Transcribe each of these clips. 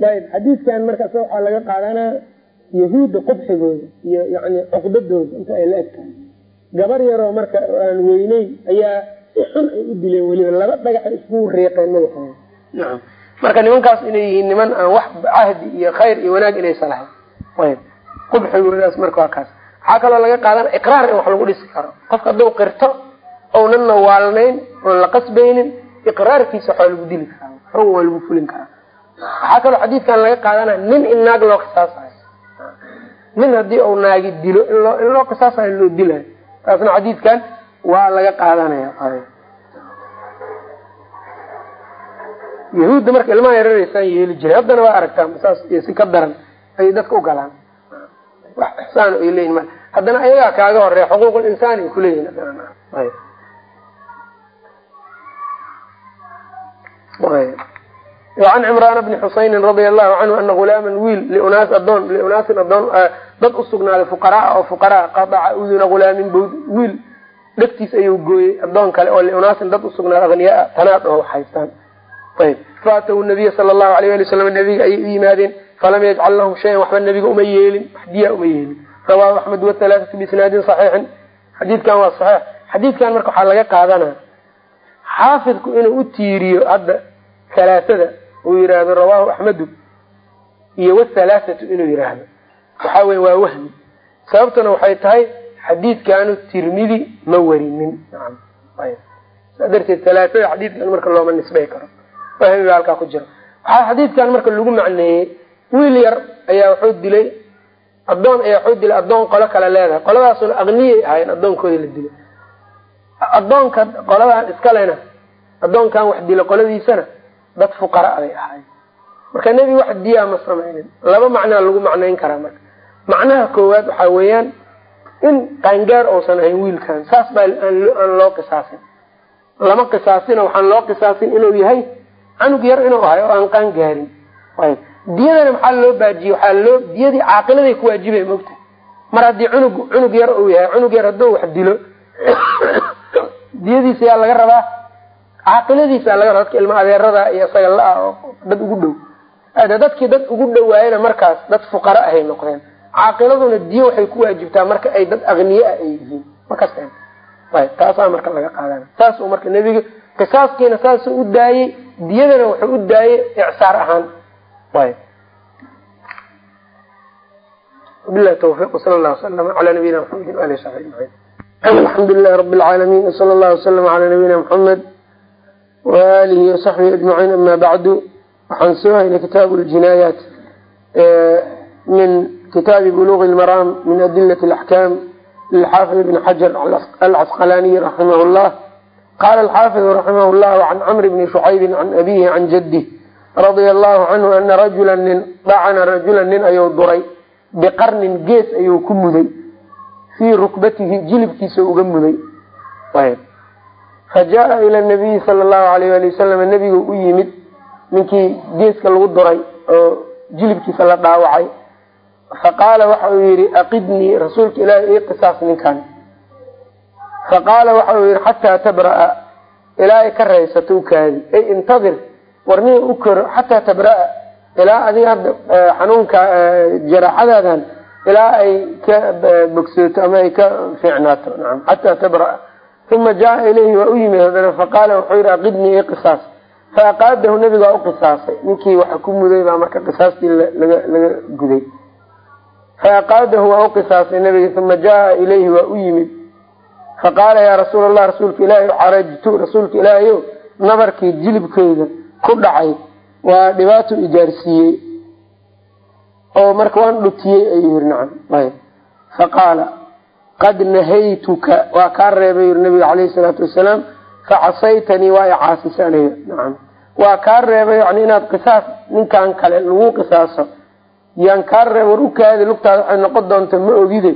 ayb xadiidkan markaas waxaa laga qaadanaa yahuudda qubxigooda iyo yani cuqdadooda inta ay la eg tahay gabar yaroo marka aan weyneyn ayaa si xun ay u dileen weliba laba dhagaxay iskugu riiqeen madaxooda nacam marka nimankaas inay yihiin niman aan wax cahdi iyo khayr iyo wanaag inaysa lahayn ayb qubxigoodaas marka waa kaas. Waxaa kaloo laga qaadana iqraar in wax lagu dhisi karo. Qofka hadduu qirto ownanna waalnayn oon la qasbaynin iqraarkiisa waxaa lagu dili karaa xug waa lagu fulin karaa waxaa kaloo xadiidkan laga qaadanaya nin in naag loo qisaasayo. Nin haddii uu naagi dilo in loo qisaasayo loo dilayo. Taasna xadiidkan waa laga qaadanaya yahuudda marka ilmaha yararaysaan yeeli jiray haddana waa aragtaa saas si ka daran ayay dadka u galaan. Wax ixsaan ay leeyihiin ma haddana ayagaa kaaga horreeya xuquuq insaan ay kuleeyihin an cimraan bni xusaynin radia allahu canhu ana gulaaman wiil liunaas adoon liunaasin adoon dad usugnaaday fuqaraa oo fuqaraa qadaca uduna gulaamin bawd wiil dhegtiis ayuu gooyey adoon kale oo liunaasin dad usugnaaday akniyaa tanaad oo haystaan. Ayb faataw nabiya sala allahu alayh ali wasalam nabiga ayay u yimaadeen falam yajcal lahum shayan waxba nabiga uma yeelin waxdiya uma yeelin. Rawahu axmed wahalaaatu biisnaadin saxiixin. Xadiidkan waa saxiix. Xadiidkan marka waxaa laga qaadanaa xaafidku inuu u hadda halaaada uu yihahdo rawahu axmedu iyo whalaathatu inuu yihahdo waxaa wey waa wahmi. Sababtuna waxay tahay xadiidkanu tirmidi ma warinin. Saa darteed halaaada xadiidkan marka looma nisbay karo. Wahmi baa halkaa ku jira. Waxaa xadiidkan marka lagu macneeyey wiil yar ayaa wuxuu dilay adoon ayaa wuxuu dilay adoon qolo kale leedahay. Qoladaasuna aqniyay ahaayeen adoonkoodii la dilay. Adoonka qoladan iskalena adoonkan wax dila qoladiisana dad fuqara bay ahaayeen. Marka nebi wax diyaa ma samaynin. Laba macnaa lagu macnayn karaa marka. Macnaha koowaad waxaa weeyaan in qaangaar uusan ahayn wiilkan. Saas baa aan loo qisaasin. Lama qisaasina waxaan loo qisaasin inuu yahay canug yar inuu ahay oo aan qaan gaarin. Ayb diyadana maxaa loo baajiyey waxaa loo diyadii caaqiladay ku waajibay mogta mar haddii cunug cunug yar uu yahay cunug yar hadduu wax dilo diyadiisa yaa laga rabaa caaqiladiisa laga dadka ilma adeerada iyo isaga la-ah dad ugu dhow. Dadkii dad ugu dhawaayana markaas dad fuqara ahay noqdeen. Caaqiladuna diyo waxay ku waajibtaa marka ay dad aqniye ah ay yihiin. Makas ayb taasaa marka laga qaadana. Saas marka nebiga qisaaskiina saasuu u daayey diyadana wuxuu u daayey icsaar ahaan. Wabilahi tawfiq sala allahu wasalam ala nabiyina maxamedi waali sabi ajmaciin alxamdu lilahi rabi lcaalamiin wsala waalihi wasaxbihi ajmaciin ama bacdu waxaan soo haynay kitaabu ljinaayaat min kitaabi buluuqi lmaraam min adilati alaxkaam lilxaafid ibni xajar alcasqalaaniyi raximah llah qala alxaafidu raximah llah can camr bni shucaybin can abihi can jadih radia allahu canhu ana rajula nin dacana rajulan nin ayuu duray biqarnin gees ayuu ku muday fii rukbatihi jilibkiisa uga muday fa jaa ila nabiyi sala allahu alayh ali wasalam nebigu u yimid ninkii geeska lagu duray oo jilibkiisa la dhaawacay. Faqaala waxa uu yihi aqidnii rasuulka ilaahi ii qisaas ninkan. Faqaala waxa uu yihi xataa tabra'a ilaa ay ka raysato ukaadi ay intadir warniga u koro xataa tabra'a ilaa adiga hadda xanuunka jaraaxadaadan ilaa ay ka bogsooto ama ay ka fiicnaato. Naam xataa tabra'a uma jaa ilayhi waa u yimid haddana faqaala wuxuu yihi aqidnii ii qisaas fa aqaadahu nebiga waa u qisaasay ninkii waxa ku muday baa marka qisaastii laga guday fa aqaadahu waa u qisaasay nebiga uma jaa ilayhi waa u yimid faqaala yaa rasuul allah rasuulka ilaahi xarajtu rasuulka ilaahayo nabarkii jilibkeyda ku dhacay waa dhibaato ijaarsiiyey oo marka waan dhutiyey ayuu yiri nacam faqaala qad nahaytuka waa kaa reebay yiri nabiga caleyhi salaatu wasalaam facasaytanii waa i caasisa aniga nacam waa kaa reebay yani inaad qisaas ninkan kale lagu qisaaso. Yaan kaa reeb war ukaadi lugtaada waxay noqon doonta ma ogide.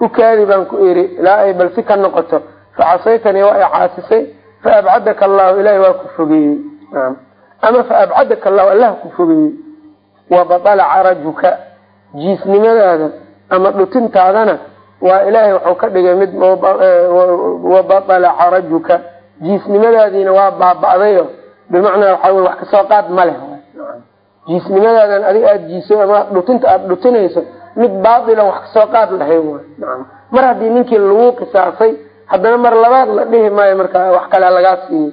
Ukaadi baan ku iri ilaa ay balsi ka noqoto. Facasaytanii waa i caasisay. Fa abcadaka allahu ilahi waa ku fogeeyey. Naam. Ama fa abcadaka allahu allah ku fogeeyey. Wabatala carajuka jiisnimadaada ama dhutintaadana waa ilaahay wuxuu ka dhigay mid wabatala carajuka jiisnimadaadiina waa baaba'dayo. Bimacnaa waxaa wey wax ka soo qaad ma leh. Jiisnimadaadan adig aada jiiso ama dhutinta aada dhutinayso mid baatila wax ka soo qaad lahayn waay nacam. Mar haddii ninkii lagu qisaasay haddana mar labaad la dhihi maayo marka wax kalea lagaa siiyo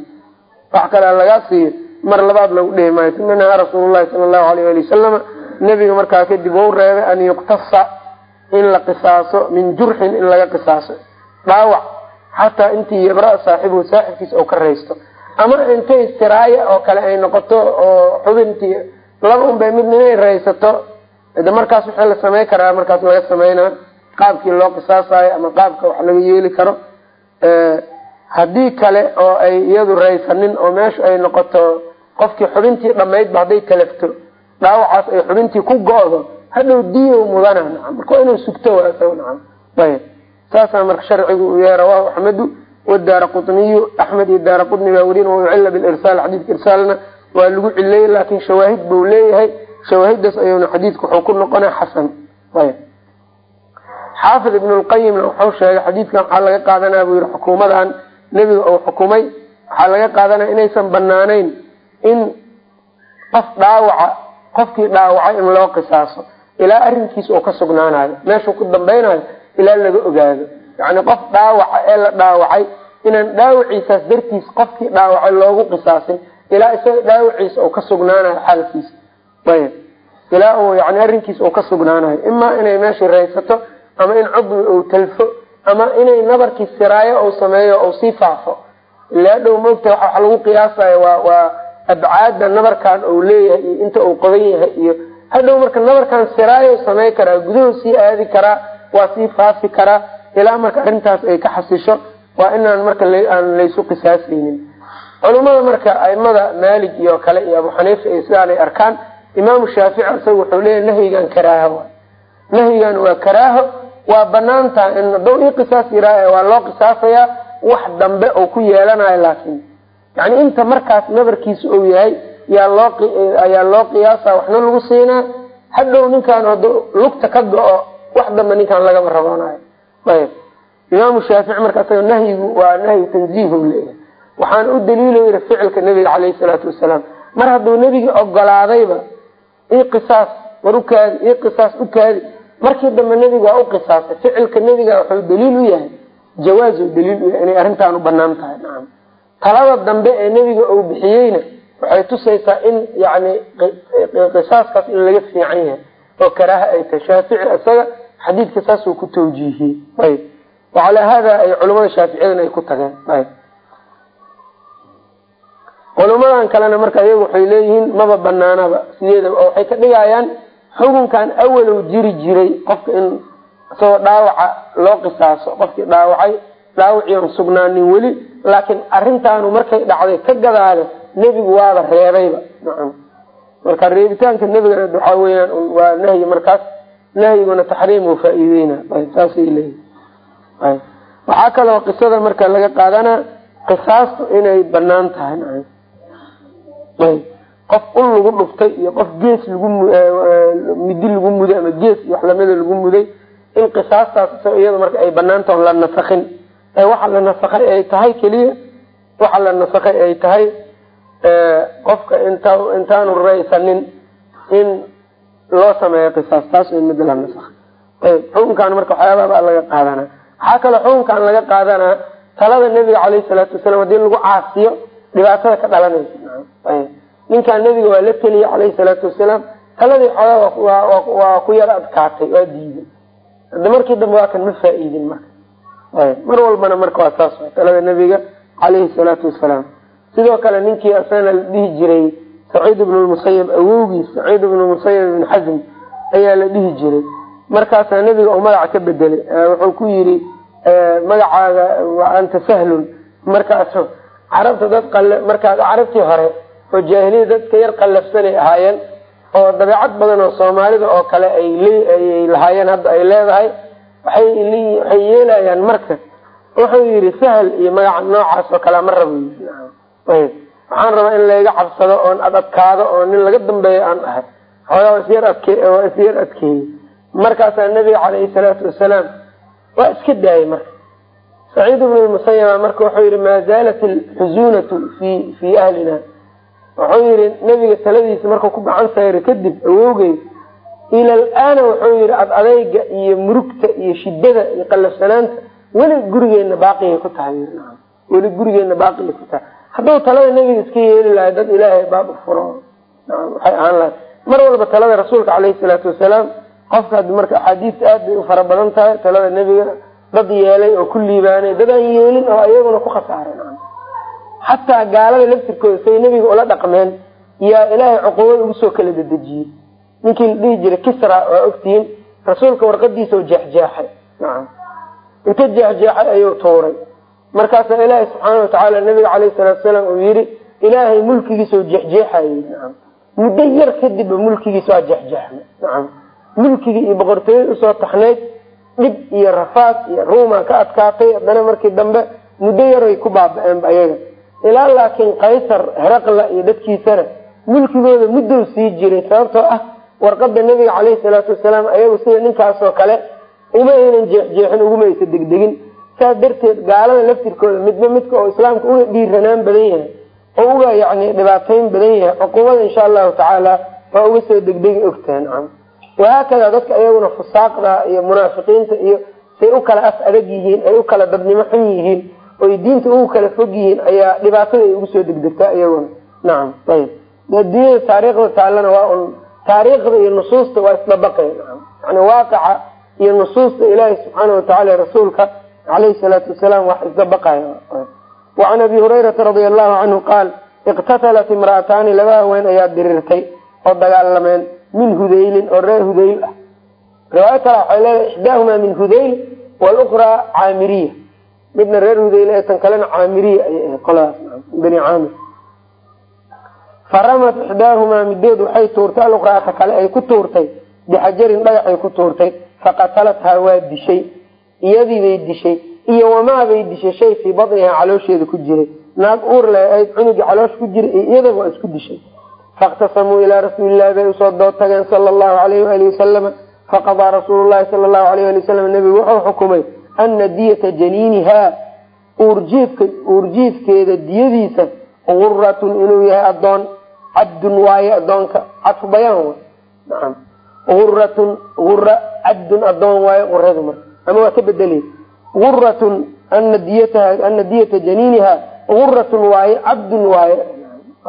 wax kalea lagaa siiyo mar labaad lagu dhihi maayo. Uma nahaa rasuulu llahi sala allahu alayh ali wasalama nebiga markaa kadib wau reebay an yuktasa in la qisaaso min jurxin in laga qisaaso. Dhaawac xataa intii yabra saaxibuhu saaxibkiisa oo ka raysto. Ama intay istiraaya oo kale ay noqoto oo xubintii laba un bay midna inay raysato. De markaas waxaa la samey karaa markaas laga sameynaa qaabkii loo qisaasayo ama qaabka wax laga yeeli karo. Haddii kale oo ay iyadu raysanin oo meeshu ay noqoto qofkii xubintii dhamaydba hadday talafto dhaawacaas ay xubintii ku go-do hadhow diyow mudana marka waa inuu sugto waa ayb saasaa marka sharcigu u yahay rawahu axmedu wadaara quniyu axmed iyo daara quni baa werin waucila bilirsaal xadiidka irsaalna waa lagu cileeyey laakin shawaahid buu leeyahay. Shawaahidaas ayuuna xadiidka wuxuu ku noqona xasan. Ayb xaafid ibn lqayimna wuxuu sheegay xadiidkan waxaa laga qaadanaya buu yihi xukuumadan nebiga uu xukumay waxaa laga qaadanaya inaysan banaanayn in qof dhaawaca qofkii dhaawacay in loo qisaaso ilaa arrinkiisa uu ka sugnaanayo. Meeshuu ku dambeynayo ilaa laga ogaado. Yani qof dhaawaca ee la dhaawacay inaan dhaawaciisaas dartiis qofkii dhaawacay loogu qisaasin ilaa isaga dhaawaciisa uu ka sugnaanayo xaalkiisa. Ayb ilaa uu yani arrinkiisa uu ka sugnaanayo. Imaa inay meeshii raysato ama in cudwi uu talfo ama inay nabarkii siraayo uu sameeyo uu sii faafo. Ilaa dhow moogta waxa lagu qiyaasayo waa waa abcaada nabarkan uu leeyahay iyo inta uu qodan yahay iyo hadhow marka nabarkan siraayo samey karaa guduhu sii aadi karaa waa sii faafi karaa ilaa marka arrintaas ay ka xasisho waa inaan marka aan laysu qisaasaynin. Culimada marka aimada maalig iyo kale iyo abu xaniifa iyo sidaanay arkaan imaamu shaafici isaga wuxuu leeyahy nahyigan karaaho. Nahyigan waa karaaho waa bannaan tahay in haduu ii qisaas yiraa waa loo qisaasayaa wax dambe oo ku yeelanayo laakin yani inta markaas nabarkiisa ou yahay ayaa loo qiyaasa waxna lagu siinaa. Hadhow ninkaan hadu lugta ka go-o wax dambe ninkaan lagama raboonayo. Ayb imaamu shaafici marka isaga nahyigu waa nahyi tanziihu leeyahay waxaana u daliilo yiri ficilka nabiga caleyhi salaatu wasalaam. Mar hadduu nebigi ogolaadayba ii qisaas war ukaadi ii qisaas ukaadi markii dambe nebiga waa u qisaasay ficilka nebiga wuxuu daliil u yahay jawaazu daliil u yahay inay arrintaan u bannaan tahay. Nacam talada dambe ee nebiga uu bixiyeyna waxay tusaysaa in yani qisaaskaas in laga fiican yahay oo karaaha ay tahay shaafici isaga xadiidka saasuu ku tawjiihiyey. Ayb wacalaa hada ay culamada shaaficiyadana ay ku tageen. Ayb culamadan kalena marka iyagu waxay leeyihiin maba banaanaba sideedaba oo waxay ka dhigayaan xukunkan awalow jiri jiray qofka in isagoo dhaawaca loo qisaaso qofkii dhaawacay dhaawacii aan sugnaanin weli laakiin arrintaanu markay dhacday ka gadaale nebigu waaba reebayba. Nacam. Marka reebitaanka nebigana waxaa weyaan waa nahyi markaas. Nahyiguna taxriim faa-iideyna. Ayb saasay leeyihiin ayb waxaa kaloo qisada marka laga qaadanaa qisaastu inay bannaan tahay nacam. Ayb qof ul lagu dhuftay iyo qof gees lagu midi lagu muday ama gees iyo wax lamida lagu muday in qisaastaas isaga iyada marka ay banaantaho la nasakin ee waxa la nasakay ay tahay keliya waxa la nasakay ay tahay qofka inta intaanu raysanin in loo sameeyo qisaas taas mid la ayb xukunkan marka waxyaababa laga qaadanaa waxaa kaloo xukunkan laga qaadanaa talada nebiga caleyhi salaatu wasalaam haddii lagu caasiyo dhibaatada ka dhalanaysa. Ayb ninkaan nebiga waa la teliyey caleyhi salaatu wasalaam. Taladii xoogaa waa ku yar adkaatay waa diiday. Hadda markii dambe waa kan ma faa-iidin marka. Ayb mar walbana marka waa saas talada nebiga caleyhi salaatu wasalaam sidoo kale ninkii asana la dhihi jiray saciid ibnu lmusayab awowgiis saciid ibnu musayab ibn xasm ayaa la dhihi jiray. Markaasaa nebiga uu magaca ka bedelay wuxuu ku yidhi magacaaga anta sahlun. Markaas carabta dad qale markaas carabtii hore oo jaahiliya dadka yar qallafsanay ahaayeen oo dabeecad badan oo soomaalida oo kale ayay lahaayeen hadda ay leedahay waxay yeelayaan marka. Wuxuu yidhi sahal iyo magaca noocaas oo kalea ma rabo ayb. Waxaan rabaa in layga cabsado oon ad adkaado oo nin laga dambeeyo aan ahay. Xoogaa isyar adke waa isyar adkeeyey markaasaa nabiga caleyhi salaatu wasalaam waa iska daayay marka. Saciid ibnu lmusayaba marka wuxuu yihi maa zaalat alxusunatu fi fii ahlina? Wuxuu yihi nebiga taladiisa markuu ku gacan sayray kadib awowgey ila alaana wuxuu yihi ad adayga iyo murugta iyo shidada iyo qalafsanaanta weli gurigeena baaqigay ku tahay. Weli gurigeena baaqigay ku tahay hadduu talada nebiga iska yeeli lahay dad ilaahay baab u furo waxay ahaan lahay mar walba talada rasuulka caleyhi salaatu wasalaam qofka marka axaadiista aad bay u fara badan tahay talada nebiga dad yeelay oo ku liibaanay dad aan yeelin oo iyaguna ku khasaaray xataa gaalada laftirkooda say nebiga ula dhaqmeen yaa ilaahay cuquubada ugu soo kala dedejiyey ninkii la dhihi jiray kisra waa ogtihiin rasuulka warqadiisa oo jeexjeexay inta jeexjeexay ayuu tuuray markaasaa ilaahay subxaana watacaala nabiga caleyhi salaatu salaam uu yihi ilaahay mulkigiisa oo jeexjeexayay nacam muddo yar kadibba mulkigiisa waa jeexjeexmay nacam mulkigii iyo boqortooyada u soo taxnayd dhib iyo rafaad iyo ruumaa ka adkaatay. Haddana markii dambe muddo yaray ku baaba-eenba ayaga. Ilaa laakiin kaysar heraqla iyo dadkiisana mulkigooda muddow sii jiray sababtoo ah warqada nebiga caleyhi salaatu wasalaam ayagu sida ninkaasoo kale uma aynan jeexjeexin uguma aysa degdegin saas darteed gaalada laftirkooda midba midka oo islaamka uga dhiiranaan badan yahay oo uga yani dhibaateyn badan yahay cuquubada insha allahu tacaala waa uga soo degdegi ogtaha nacam. Wahaakada dadka iyaguna fusaaqda iyo munaafiqiinta iyo say u kala af adag yihiin ay u kala dadnimo xun yihiin oy diinta ugu kala fog yihiin ayaa dhibaatada ay ugu soo degdegtaa iyaguna. Nacam ayb adduunyada taariikhda taallana waa un taariikhda iyo nusuusta waa isdabaqay nacam. Yani waaqica iyo nusuusta ilaahi subxaana watacaala rasuulka caleyhi salaatu wasalaam wax isdabaqay wacan abi hurayrata radia allahu canhu qaal iqtatalat imra'ataani laba haween ayaa dirirtay oo dagaalameen min hudaylin oo reer hudayl ah riwaayo kale waxay leedahay ixdaahumaa min hudayl walukhraa caamiriya midna reer hudayl ee tan kalena caamiriya ayay ahayd qoladaas bani caamir faramat ixdaahumaa midood waxay tuurtay alukhraata kale ay ku tuurtay bixajarin dhagaxay ku tuurtay faqatalathaa waa dishay iyadiibay dishay iyo wamaabay dishay shay fii badnihaa caloosheeda ku jiray. Naag uur le ayd cunugii caloosh ku jiray iyo iyadaba waa isku dishay. Faاktasamuu ilaa rasuulilahi bay u soo dood tageen sala allahu alayh waali wasalama faqadaa rasuulu lahi sala allahu alayh ali wasalam nebigu wuxuu xukumay ana diyata janiinihaa. Uurjiifka uurjiifkeeda diyadiisa guratun inuu yahay adoon cabdun waaye adoonka cadfu bayaan guratun ura cabdun adoon waaye uradu marka ama waa ka bedelay guratun ana diyata janiiniha guratun waaye cabdun waaye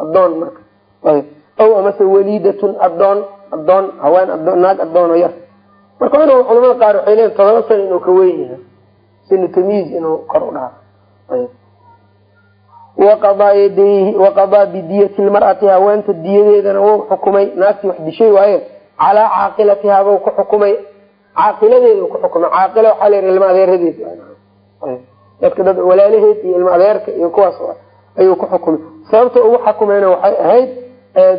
adoon marka ow amase waliidatun adoon adoon haween naag adoon oo yar marka inuu culamada qaar waxay todoba sana inuu ka weyn yahay sinu tamyiiz inuu kor u dhaha waqadaa bidiyati lmar'ati haweenta diyadeedana wuu xukumay naagtii wax dishay waaye calaa caaqilatihaa buu ku xukumay caaqiladeeda ku xukumay caaqila waxaa la ilma adeeradeed dadka dad walaalaheed iyo ilma adeerka iyo kuwaas ayuu ku xukumay. Sababta ugu xukumayna waxay ahayd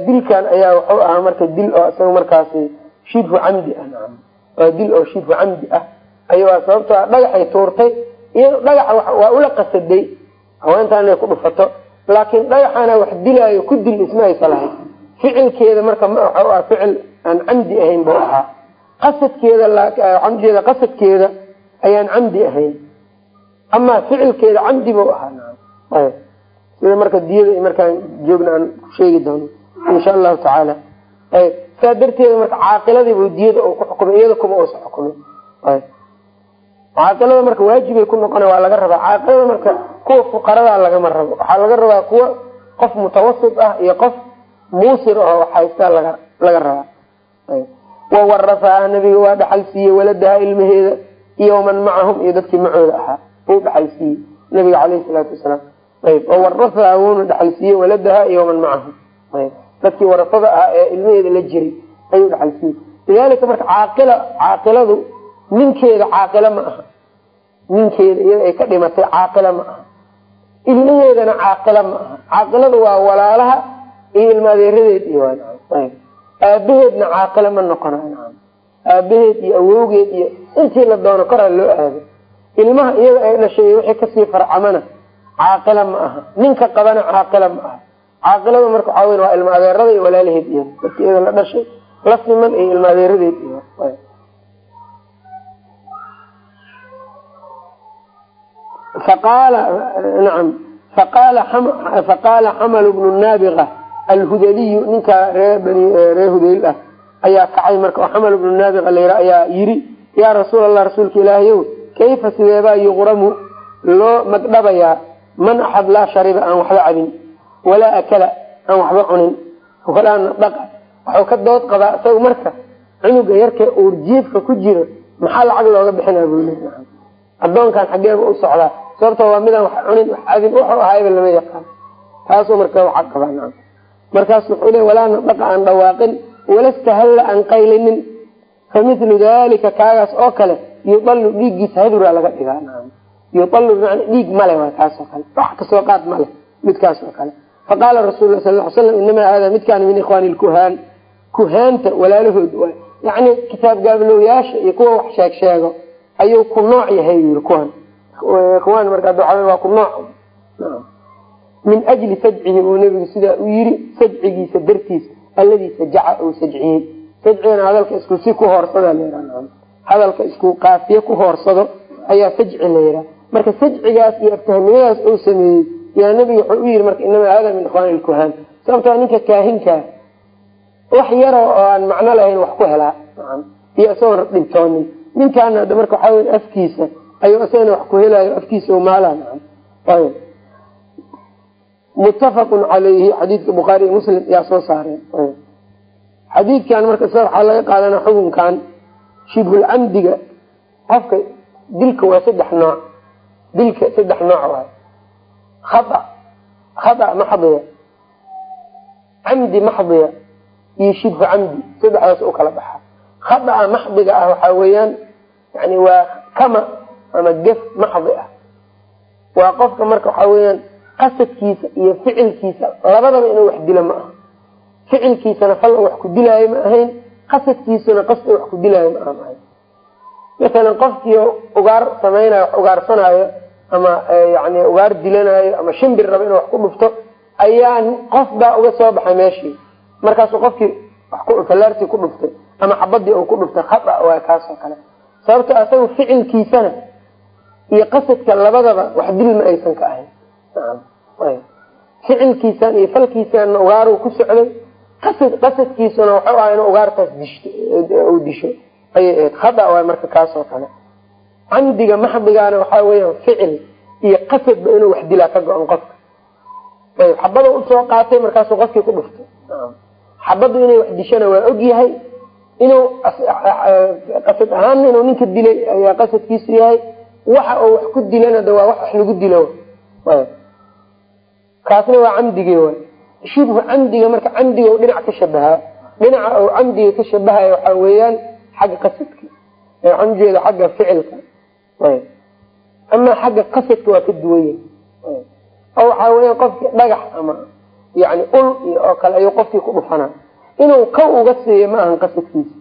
dilkan ayaa wuxuu ahaa marka dil oo isaga markaasi shibhu camdi ah. Dil oo shibhu camdi ah. Ayaa sababto dhagaxay tuurtay. Iyo dhagaxa waa ula qasaday. Haweentaan inay ku dhufato. Laakiin dhagaxana wax dilaayo ku dil isma aysa lahayd. Ficilkeeda marka ma waxau ah ficil aan camdi ahayn buu ahaa qasadkeeda waxaan ujeeda qasadkeeda ayaan camdi ahayn. Amaa ficilkeeda camdi buu ahaa sida marka diyada markaan joogna aan sheegi doono insha allahu tacaala. Saa darteeda marka caaqiladiibu diyada ku xukumay iyada kuma uusa xukumay. Caaqilada marka waajibay ku noqona waa laga rabaa. Caaqilada marka kuwa fuqaradaa lagama rabo. Waxaa laga rabaa kuwa qof mutawasit ah iyo qof muusir aho haystaa laga laga rabaa wawarafaha nabiga waa dhaxal siiyey waladaha ilmaheeda iyo waman macahum iyo dadkii macooda ahaa uu dhaxal siiyey nabiga caleyhi salaatu wasalaam. Ayb oo warafaha wuuna dhaxal siiyey waladaha iyo waman macahum ayb dadkii warafada ahaa ee ilmaheeda la jiray ayuu dhaxal siiyey. Lidalika marka caaqila caaqiladu ninkeeda caaqilo ma aha. Ninkeeda iyada ay ka dhimatay caaqilo ma aha. Ilmaheedana caaqilo ma aha. Caaqiladu waa walaalaha iyo ilma adeeradeed aabaheedna caaqilo ma noqonayo aabaheed iyo awowgeed iyo intii la doono koraa loo aado ilmaha iyada ay dhashay wixii ka sii farcamana caaqilo ma aha. Ninka qabana caaqilo ma aha. Caaqilada marka waxaa weyn waa ilma adeerada iyo walaalaheed iyo dadka iyada la dhashay la siman iyo ilma adeeradeed faqaala xamalu bnu naabiqa alhudaliyu ninkaa ree ree hudayl ah ayaa kacay marka oo xamal ibnu naabiqa layra ayaa yiri yaa rasuul allah rasuulka ilaahayow kayfa sideebaa yuqramu loo magdhabayaa? Man axad laa shariba aan waxba cabin. Walaa akala aan waxba cunin. Walaa nadaqa waxuu ka dood qabaa isaga marka cunuga yarkee uurjiifka ku jiro maxaa lacag looga bixinaa? Buu le adoonkan xageeba u socdaa. Sababto waa midaan wax cunin wax cabin wuxuu ahayba lama yaqaan. Taasuu marka waxa qabaa markaas wuxuu le walaa nadaqa aan dhawaaqin walastahalla aan qaylinin. Fa milu dalika kaagaas oo kale yudalu dhiiggiisa haduraa laga dhigaa. Naam. Yudalu bimana dhiig male waa kaas oo kale. Wax ka soo qaad male midkaas oo kale. Faqaala rasul sal l slam inamaa hada midkaana min ikhwani lkuhaan kuhaanta walaalahood waay yacni kitaab gaablowyaasha iyo kuwa wax sheeg sheego ayuu ku nooc yahay yii kuwan kuwan marka waa ku nooc min ajli sajcihi uu nabigu sidaa u yiri sajcigiisa dartiisa alladii sajaca uu sajciyey sajcigana hadalka isku si ku hoorsada la hadalka isku kaafiye ku hoorsado ayaa sajci la yihaa marka sajcigaas iyo aftahnimadaas uu sameeyey yaa nabiga wuxuu u yiri marka inamaa hada min ikhwani lkuhaan sababtoo ninka kaahinkaa wax yaro oo aan macno lahayn wax ku helaa. Iyo isagoon dhintoonin. Ninkaana marka waxaa wey afkiisa ayuu isagana wax ku helayo afkiisa maala muttafaqun calayhi xadiidka bukhaari iyo muslim yaa soo saareen xadiidkan marka isaga waxaa laga qaadana xukunkan shibhulcamdiga qofka dilka waa saddex nooc. Dilka saddex nooc waay. Haa khada maxdiya camdi maxdiya iyo shibhu camdi saddexdaas u kala baxa. Khadaa maxdiga ah waxaa weeyaan yani waa kama ama gef maxdi ah. Waa qofka marka waxaa weeyaan qasadkiisa iyo ficilkiisa labadaba inuu wax dilo ma aha. Ficilkiisana fal wax ku dilaayo ma ahayn qasadkiisuna qasda wax ku dilaayo ma aan ahayn masalan qofkii ugaar samaynayo wax ugaarsanaayo ama yani ugaar dilanayo ama shimbir raba inuu wax ku dhufto ayaa qof baa uga soo baxay meeshii. Markaasuu qofkii fallaartii ku dhuftay ama xabadii uu ku dhuftay khata waa kaasoo kale. Sababto asaga ficilkiisana iyo qasadka labadaba wax dil ma aysan ka ahayn ficilkiisan iyo falkiisanna ugaar ku socday. Qasad qasadkiisuna waxau aha in ugaartaas disho. Ayay ahayd. Khada waay marka kaasoo kale. Camdiga maxdigaana waxaa weeyaan ficil iyo qasadba inuu wax dilaa ka go-an qofka. Xabada u soo qaatay markaasuu qofkii ku dhuftay. Xabadu inay wax dishana waa og yahay. Inuu qasad ahaan inuu ninka dilay ayaa qasadkiisu yahay. Waxa uu wax ku dilana de waa wax wax lagu dilo kaasna waa camdigii way shibhu camdiga marka camdiga dhinac ka shabahaa dhinaca uu camdiga ka shabahaya waxaa weeyaan xagga qasadka waxaan ujeeda xagga ficilka. Ama xagga qasadka waa ka duwanya oo waxaa weya qofki dhagax ama yani ul iyo oo kale ayuu qofkii ku dhufana inuu kaw uga siiyo ma ahan qasadkiisa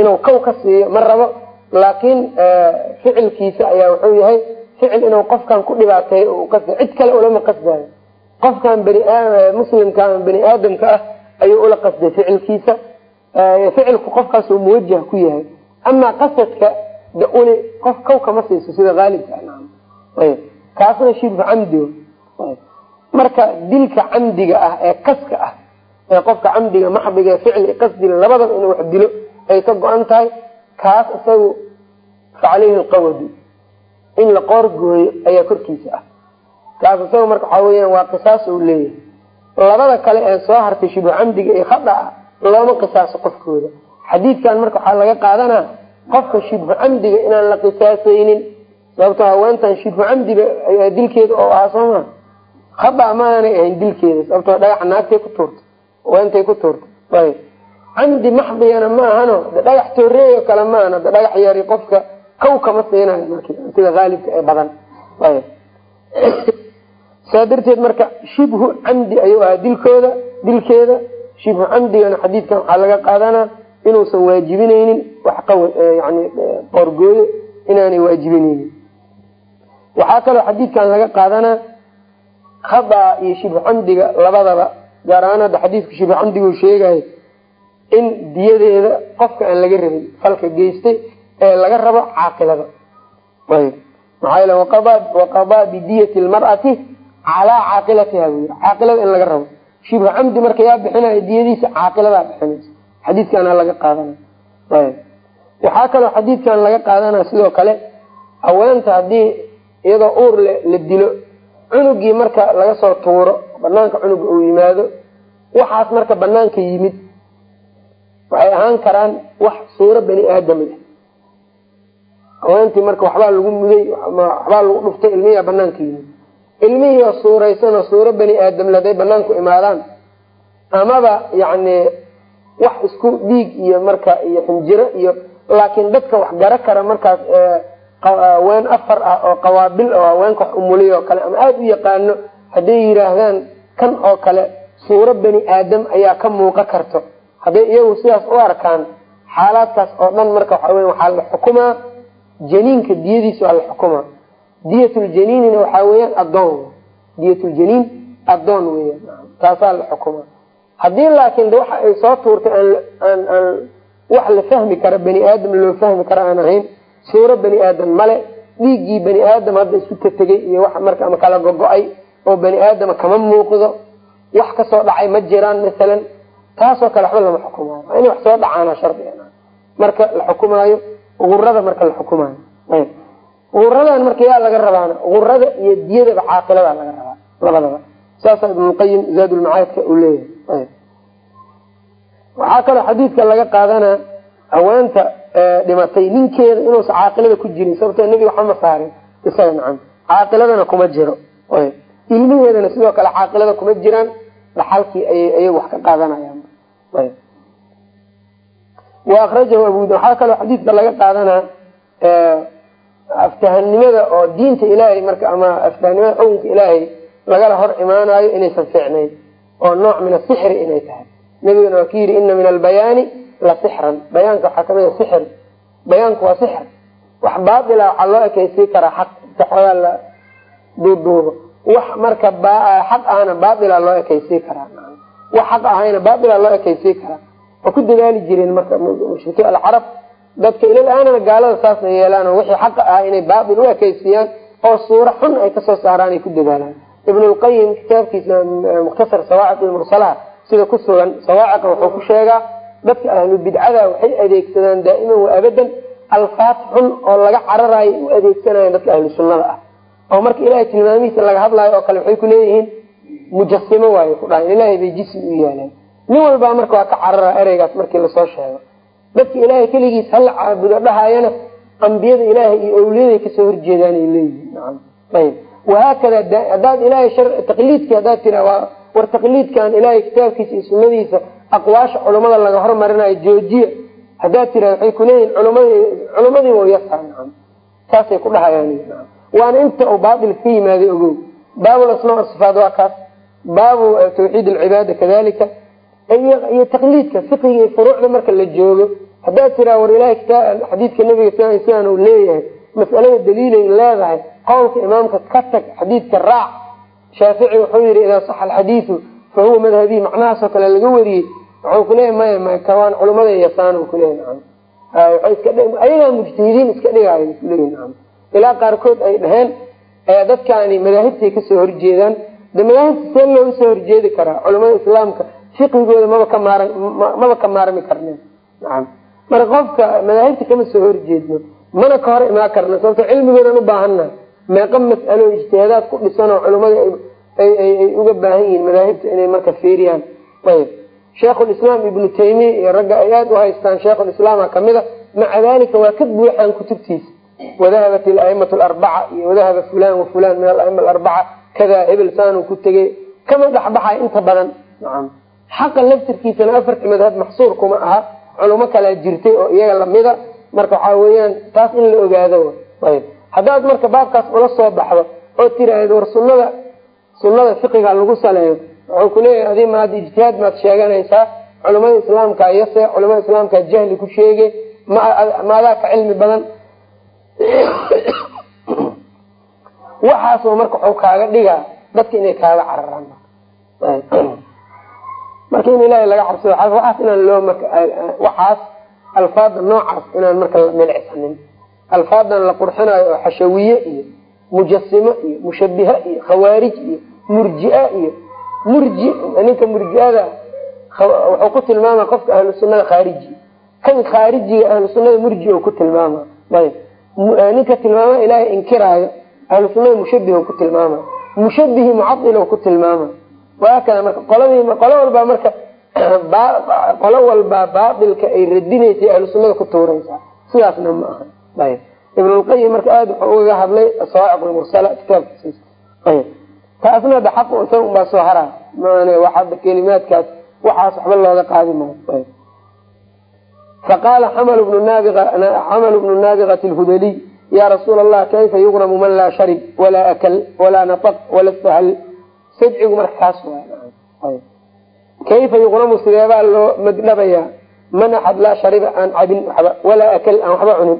inuu kaw ka siiyo ma rabo laakiin ficilkiisa ayaa wuxuu yahay ficil inuu qofkan ku dhibaateeyo cid kale ulama qasdayo qofkan bani muslimka ama bani aadamka ah ayuu ula qasday ficilkiisa ficilku qofkaasuu muwajah ku yahay. Amaa qasadka de uli qof kaw kama siiso sida haalibka kaasna shibhu camdi marka dilka camdiga ah ee kaska ah ee qofka camdiga maxdiga ficli qasdi labadaba inuu wax dilo ay ka go-an tahay kaas isagu fa caleyhi in la qoor gooyo ayaa korkiisa ah. Kaas isaga marka waxaa weyan waa qisaas uu leeyahay. Labada kale ee soo hartay shibhu camdiga iyo khada ah looma qisaaso qofkooda. Xadiidkan marka waxaa laga qaadanaa qofka shibhu camdiga inaan la qisaasaynin sababto haweentan shibhu camdiba dilkeeda oo ahaa sooma khada maanay ahayn dilkeeda sababto dhagaxa naagtay ku tuurta haweentay ku tuurta. Ayb camdi maxdiyana ma ahano de dhagax tooreeyo kale maahana de dhagax yari qofka kaw kama siinayo mark sida haalibka ee badan. Saa darteed marka shibhu camdi ayuu ahaa dilkooda dilkeeda. Shibhu camdigana xadiidkan waxaa laga qaadanaa inuusan waajibineynin wax qaw yani qoorgooyo inaanay waajibineynin waxaa kaloo xadiidkan laga qaadanaa khada iyo shibhu camdiga labadaba gaar ahaan hadda xadiidka shibhu camdigu sheegayo in diyadeeda qofka aan laga rabin falka geystay ee laga rabo yl waqadaa bidiyati lmar'ati calaa caaqilatiha buu yii caaqilada in laga rabo. Shibha camdi marka yaa bixinayo diyadiisa caaqiladaa bixinaysa xadiidkaana laga qaadanay waxaa kaloo xadiidkan laga qaadanaya sidoo kale haweenta haddii iyadoo uur la dilo cunugii marka laga soo tuuro banaanka cunuga uu yimaado waxaas marka banaanka yimid waxay ahaan karaan wax suuro bani aadam ah haweentii marka waxbaa lagu muday waxbaa lagu dhuftay ilmihiia banaanka yimid ilmihiioo suuraysanoo suuro bani aadam haday banaanku imaadaan amaba yacni wax isku dhiig iyo marka iyo xinjiro iyo laakiin dadka wax garo kara markaas haween afar ah oo qawaabil oo haweenka wax umuliy oo kale ama aada u yaqaano hadday yidhaahdaan kan oo kale suuro bani aadam ayaa ka muuqa karto. Hadday iyagu sidaas u arkaan xaalaadkaas oo dhan marka waxa wey waxaa la xukumaa janiinka diyadiisa waa la xukumaa diyatljaniinina waxaa weyaan adoon diyatljaniin adoon weyan taasaa la xukumaa haddii laakiin de waxa ay soo tuurtay wax la fahmi kara bani aadam loo fahmi kara aan ahayn suuro bani aadam male dhiiggii bani aadam hadda isku tategay iyo wax marka ama kala gogo-ay oo bani aadama kama muuqdo wax ka soo dhacay ma jiraan masalan taasoo kale waxba lama xukumaayo. Inay wax soo dhacaana shardi marka la xukumaayo urada marka la xukumaayo ayb. Uradan marka yaa laga rabaana urada iyo diyadaba caaqilada laga rabaa labadaba. Saasaa ibnulqayim zaadulmacaadka uu leeyahay. Waxaa kaloo xadiidka laga qaadanaa haweenta dhimatay ninkeeda inuusa caaqilada ku jirin sababtoo nebiga waxba ma saarin isaga nacam. Caaqiladana kuma jiro. Ilmaheedana sidoo kale caaqilada kuma jiraan dhaxalkii ayay ayagu wax ka qaadanayaan ayb wa akrajahu abu waxaa kaloo xadiidka laga qaadanaa aftahanimada oo diinta ilaahay marka ama aftahanimada xukunka ilaahay lagala hor imaanayo inaysan fiicnayn oo nooc min asixri inay tahay. Nabigana waa ku yidhi ina min albayaani la sixran. Bayaanka waxaa ka mid a sixir bayaanku waa sixr. Wax baatila waxaa loo ekaysii karaa xaq saxoogaa la duuduubo. Wax marka xaq ahna baatila loo ekaysii karaa wax xaq ahayna baatila loo ekaysii karaa waa ku dadaali jireen marka mushrikiin alcarab dadka ilal aanana gaalada saasay yeelaan oo wixii xaqa ah inay baatil u ekaysiiyaan oo suuro xun ay ka soo saaraan ay ku dadaalaan. Ibnulqayim kitaabkiisa mukhtasar sawaaciq ilmursalaha sida ku sugan sawaaciqa wuxuu ku sheegaa dadka ahlu bidcada waxay adeegsadaan daa'iman wa abadan alfaad xun oo laga cararayo u adeegsanayan dadka ahlu sunnada ah. Oo marka ilahay tilmaamihiisa laga hadlaayo oo kale waxay kuleeyihiin mujasimo waayo ku dhahan ilaahay bay jismi u yaalaan nin walbaa marka waa ka carara ereygaas markii la soo sheego. Dadka ilaahay keligiis hala caabudo dhahayana ambiyada ilaahay iyo awliyaday ka soo horjeedaanay leeyihiin. Ayb wahaakada hadaad ilahay taqliidki hadaad tira war taqliidkan ilahay kitaabkiisa iyo sunadiisa aqwaasha culamada laga hormarinayo joojiya. Hadaad tira waxay kuleeyihin culamadii wa yasa saasay ku dhahayaan. Waana inta uu baail ka yimaaday ogow. Baabul asmaa sifaat waa kaas. Baabu tawxiid alcibaada kadalika iyo taqliidka fiqiga iyo furuucda marka la joogo. Haddaad tiraa war ilahay xadiidka nabiga sidaan uu leeyahay mas'alada daliilay leedahay qowlka imaamka ka tag xadiidka raac. Shaafici wuxuu yihi idaa saxa alxadiidu fa huwa madhabihi macnahaasoo kale laga wariyey. Wuxuu kuleeya maya maya kawaan culamada yasaan kuleeya ayagaa mujtahidiin iska dhigaayo kuleeya naam. Ilaa qaarkood ay dhaheen dadkaani madaahibtay ka soo horjeedaan. De madaahibta see looga soo horjeedi karaa culamada islaamka fiqigooda maba ka maar maba ka maarmi karnen naam. Marka qofka madaahibta kama soo horjeedno mana ka hor imaan karna sababto cilmigoodan u baahannaha meeqa mas'alo ijtihaadaad ku dhisan oo culamada ay uga baahan yihiin madaahibta inay marka fiiriyaan. Ayb sheikhulislaam ibnu taymiya iyo ragga ay aada u haystaan sheikhulislaama ka mid a maca dalika waa ka buuxaan kutubtiisa wadahabat ilaimatu alarbaca iyo wadahaba fulan wa fulan min alaima alarbaca kada hebel saanuu ku tegey kama dhexbaxay inta badan. Nacam xaqa laftirkiisana afarti madhab maxsuur kuma aha culamo kalaa jirtay oo iyaga lamida marka waxaa weeyaan taas in la ogaado. Ayb haddaad marka baabkaas ula soo baxdo oo tiraahdo war sunada sunada fiqiga lagu saleeyo wuxuu kuleeyahay adi ma hadda ijtihaad maad sheeganaysaa. Culamada islaamka yase culamada islaamka jahli ku sheege ma adaa ka cilmi badan. Waxaasoo marka waxuu kaaga dhigaa dadka inay kaaga cararaan marka in ilaahay laga cabsado waxaas inaan loo waxaas alfaada noocaas inaan marka la milcsanin alfaadan la qurxinayo oo xashawiye iyo mujasimo iyo mushabiha iyo khawaarij iyo murjia iyo murji ninka murjiada wuxuu ku tilmaama qofka ahlu sunada khaariji. Kan khaarijiga ahlu sunada murji ku tilmaama ayb ninka tilmaama ilaahay inkiraayo ahlu sunada mushabihi ku tilmaama mushabihi mucadil ku tilmaama waakada marka qoladii qolo walbaa marka qolo walbaa baailka ay radinaysay ahlu ku tuuraysaa sidaasna ma aha. Ibnulqayim marka aada wuxuu ugaga hadlay asawaaciq lmursala kitaabkiisa ayb taasna da xaq isaga unbaa soo haraa. Waxada kelimaadkaas waxaas waxba looga qaadi maayo. Faqaala xamalu bnu naabiqati lhudaliy ya rasuul allah kayfa yuqnamu man laa sharib walaa akal walaa nataq wala sahal sajcigu marka kaas waay kayfa yuqnamu sideebaa loo magdhabayaa man axad laa shariba aan cabin waxba walaa akal aan waxba cunin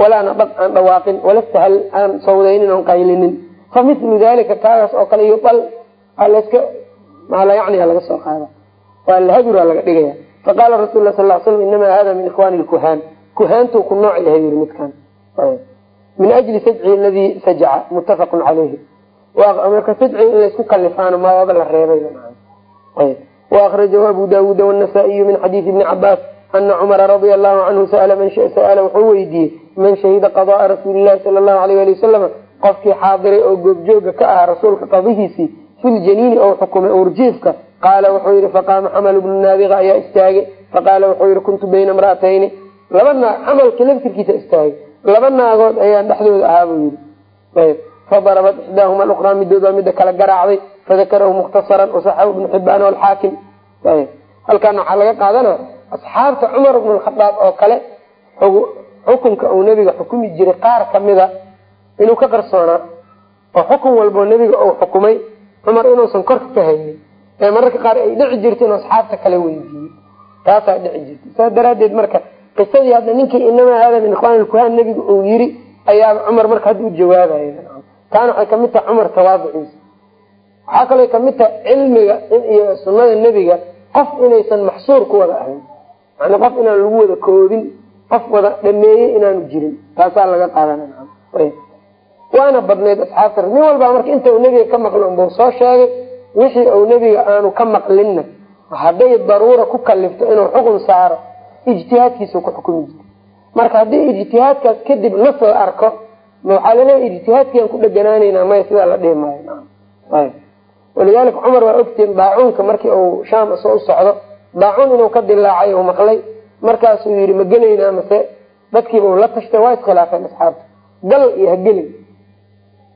walaa nadaq aan dhawaaqin wala sahal aan sawdaynin oon qaylinin. Fa milu dalika kaagaas oo kale yual alaska maalayacniga laga soo qaada. Waa lahadura laga dhigaya. Faqaala rasul la sal slam inamaa hada min ikhwani lkuhaan kuhaantuu ku nooc yahay yiri midkan min ajli sajci ladii sajaca muttafaqun caleyhi marka maaba la reebay. Waakrajahu abu daawuuda wanasaa-iyu min xadiidi ibni cabaas ana cumara radia allahu canhu sala wuxuu weydiiyey man shahida qada'a rasuuli lahi sala allahu alayh ali wasalama qofkii xaadiray oo goobjooga ka ahaa rasuulka qadihiisii filjaniini ou xukumay urjiifka qaala wuxuu yihi faqaama xamalu bnu naabiqa ayaa istaagay faqaala wuxuu yihi kuntu bayna imraatayni. Laba naag xamalka laftirkiisa istaagay laba naagood ayaan dhexdooda ahaa buu yihi ayb fadarabat ixdaahuma aluqraa midood baa mida kala garaacday fadakarahu mukhtasaran wasaxahu ibnu xibaan alxaakim ayb halkaana waxaa laga qaadana asxaabta cumar bnu lkhadaab oo kale xukunka uu nebiga xukumi jiray qaar kamida inuu ka qarsoonaa oo xukun walboo nebiga uu xukumay cumar inuusan korka ka haynin ee mararka qaar ay dhici jirto inuu asxaabta kala weydiiyey taasaa dhici jirta saas daraadeed marka qisadii hadda ninkii inamaa hada min ikhwani lkuhaan nebiga uu yiri ayaaba cumar marka hadda u jawaabaya taana waxay ka mid tahay cumar tawaaduciisa. Waxaa kaloo ka mid tahay cilmiga iyo sunada nebiga qof inaysan maxsuur ku wada ahayn. Yani qof inaan lagu wada koobin qof wada dhameeyey inaanu jirin. Taasaa laga qaadanaya waana badnayd asxaabta nin walbaa marka inta uu nebiga ka maqlo unbau soo sheegay wixii uu nebiga aanu ka maqlinna hadday daruura ku kalifto inuu xukun saaro ijtihaadkiisau ku xukumi jira marka haddii ijtihaadkaas kadib na soo arko waxaa laleeya ijtihaadkiiaan ku dheganaanayna maya sidaa la dhihi maayo. Cumar waa ogtiin daacuunka markii uu shaam soo u socdo. Daacuun inuu ka dilaacay u maqlay. Markaasuu yihi ma gelaynaa mase dadkiiba uu la tashtay? Waa iskhilaafeen asxaabta. Gal iyo hagelin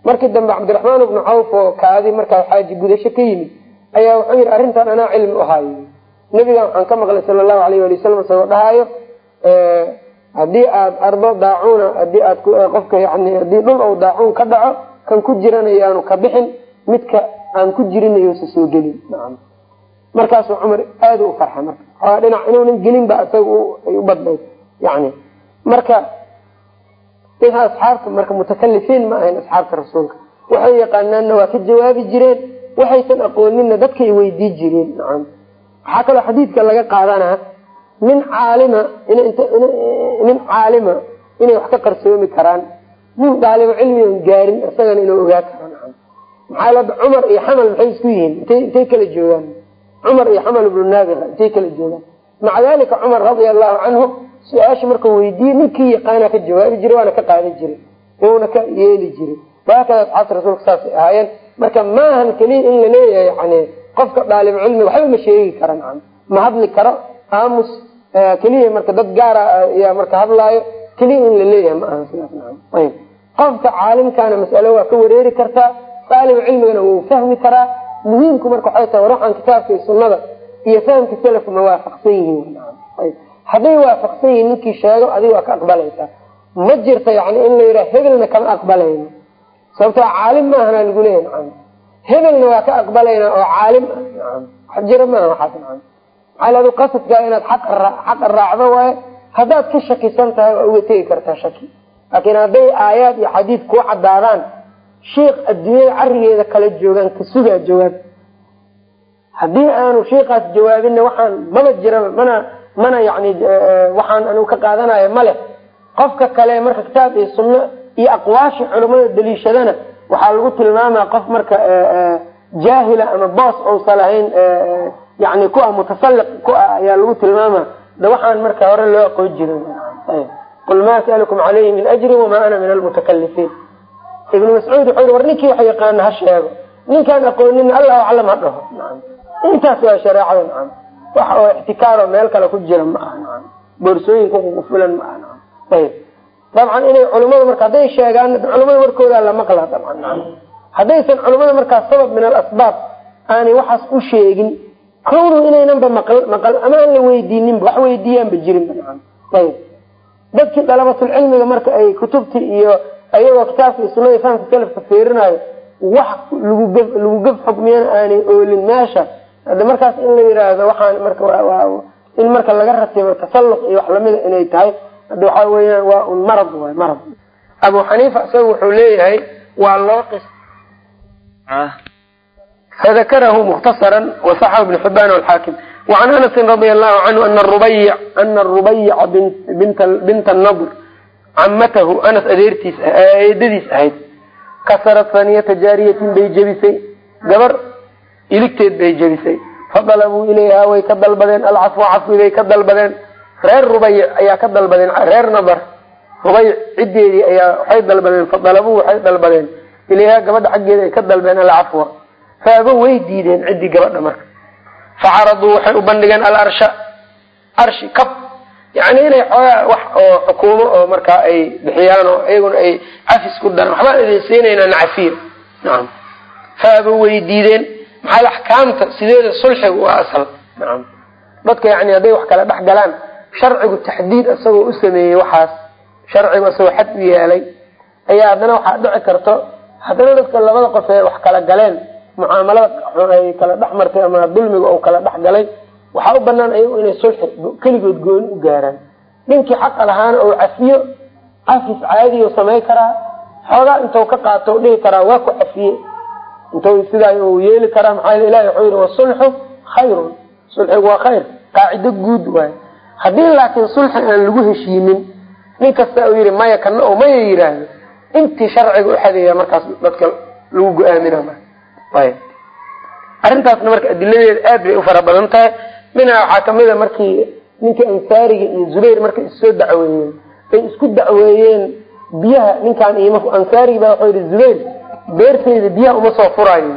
markii dambe cabdiraxmaan ibnu cawf oo kaadi markaa xaaji gudasho ka yimid ayaa wuxuu yihi arrintan anaa cilmi uhaayo nebigan waxaan ka maqlay sala allahu alayh ali wasalam isagoo dhahaayo haddii aad ardo daacuuna haddii aad qofka yani haddii dhul ou daacuun ka dhaco kan ku jiranayaanu ka bixin midka aan ku jirinaysa soo gelin. Markaasuu cumar aada u farxay marka. Xoogaa dhinac inuunan gelin ba isaga ay u badnayd yani marka ina asxaabta marka mutakalifiin ma ahayn asxaabta rasuulka. Waxay yaqaanaanna waa ka jawaabi jireen waxaysan aqoonina dadkay weydii jireen. Nacam waxaa kaloo xadiidka laga qaadanaa nin caalima nin caalima inay wax ka qarsoomi karaan. Nin daalibo cilmigan gaarin isagana inuu ogaa karo nacam. Maxaa lada cumar iyo xamal maxay isku yihiin? Intay kala joogaan. Cumar iyo xamal ibnu naabiqa intay kala joogaan. Maca dalika cumar radia allahu canhu su'aasha markuu weydiiyey ninkii yaqaana ka jawaabi jiray waana ka qaadan jiray. Wuuna ka yeeli jiray. Waakada asxaabta rasuulka saasay ahaayeen. Marka maahan keliya in la leeyahay yani qofka daalib cilmi waxba ma sheegi kara ma hadli karo aamus keliya marka dad gaara ayaa marka hadlaayo keliya in la leeyahay ma ahan sidaas nacam. Ayb qofka caalimkaana mas'alo waa ka wareeri kartaa daalib cilmigana wuu fahmi karaa muhiimku marka waxay tahay war waxaan kitaabka iyo sunnada iyo fahamka salafku ma waafaqsan yihiin hadday waafaqsan yihiin ninkii sheego adiga waa ka aqbalaysaa ma jirta yani in la yidhaha hebelna kama aqbalayno. Sababtoo caalim maahana lagu leeyahy hebelna waa ka aqbalaynaa oo caalim ah jira maaha waxaas maxaa adu qasadkaa inaad xaqa raacdo waaye haddaad ka shakisan tahay waa uga tegi kartaa shaki. Laakiin hadday aayaad iyo xadiid kuu cadaadaan sheikh adduunyada carigeeda kala joogaan ka sugaa jawaab. Haddii aanu sheikaas jawaabinna waxaan maba jiraba mana mana yani waxaan anu ka qaadanayo male qofka kale marka kitaab iyo sunno iyo aqwaasha culamada daliishadana waxaa lagu tilmaamaa qof marka jaahila ama boos ousa lahayn yani ku ah mutasalliq ku ah ayaa lagu tilmaama. De waxaan marka hore loo aqoon jirin qul ma as'alukum calayhi min ajrin wamaa ana min almutakalifiin ibnu mascuud wuxuu war ninkii wax yaqaana ha sheego. Ninkaan aqoonin allahu aclam ha dhaho. Intaas waa shareecada nacam wax oo ixtikaaro meel kale ku jira ma aha nacam boorsooyin kufulan ma aha nacam ayb. Dabcan inay culimadu marka hadday sheegaan culimada warkoodaa la maqla dabcan haddaysan culimada markaas sabab min alasbaab aanay waxaas u sheegin kownu inaynanba maqal ama aan la weydiininba wax weydiiyaanba nacam ayb dadkii dalabatulcilmiga marka ay kutubtii iyo ayagoo kitaabka iyo sunada fahamka salafka fiirinayo wax lagu gef lagu gef xukmiyana aanay oolin meesha. Hade markaas in la yiraahdo waxaan marka in marka laga ratibo tasalluq iyo wax lamida inay tahay hade waxaa weeyaan waa un marad waay marad. Abu xaniifa isaga wuxuu leeyahay waa loo qis fadakarahu mukhtasaran wasaxahu ibn xibaan alxaakim wacan anasin radia allahu canhu ana rubayc ana rubayca binta nadr camatahu anas adeertiis eedadiis ahayd kasarat saniyata jaariyatin bay jebisay gabar iligteed bay jebisay fadalabuu ilayhaa way ka dalbadeen alcafwa cafwi bay ka dalbadeen reer rubayc ayaa ka dalbadeen reer nadar rubayc ciddeedii ayaa waxay dalbadeen fadalabuu waxay dalbadeen ilayhaa gabadha xaggeeda ay ka dalbeen alcafwa faabo way diideen ciddii gabadha marka. Facaraduu waxay u bandhigeen alarsha. Arshi kab yani inay xoogaa wax oo xukuumo oo markaa ay bixiyaan oo iyaguna ay cafis ku daraan waxbaan idin siinaynaa nacafiya nacam faaba way diideen. Maxaa axkaamta? Sideeda sulxiga waa asal. Nacam dadka yani hadday wax kala dhex galaan sharcigu taxdiid isagoo u sameeyey waxaas sharcigu isagoo xad u yeelay ayaa haddana waxaa dhici karto haddana dadka labada qof ee wax kala galeen mucaamalada ay kala dhex martay ama dulmiga ou kala dhex galay waxaa u banaan ayagu inay sulxi keligood gooni u gaaraan. Ninkii xaqa lahaana ou cafiyo cafis caadiyo samay karaa xoogaa intau ka qaato dhihi karaa waa ku cafiye intu sidaa yeeli karaa maxaa ilahi wuxuu yihi wasulxu khayrun. Sulxigu waa khayr qaacido guud waay haddii laakiin sulxi aan lagu heshiinin nin kasta uu yihi maya kana o maya yiraahdo intii sharciga uxadeeya markaas dadka lagu go'aamina ayb arrintaasna marka adiladeeda aad bay u fara badan tahay. Minhaa waxaa kamida markii ninkii ansaariga iyo zubayr markay issoo dacweeyeen. Ay isku dacweeyeen biyaha ninkaan ansaarigi baa wuxuu yihi zubayr beertayda biyaha uma soo furaayo.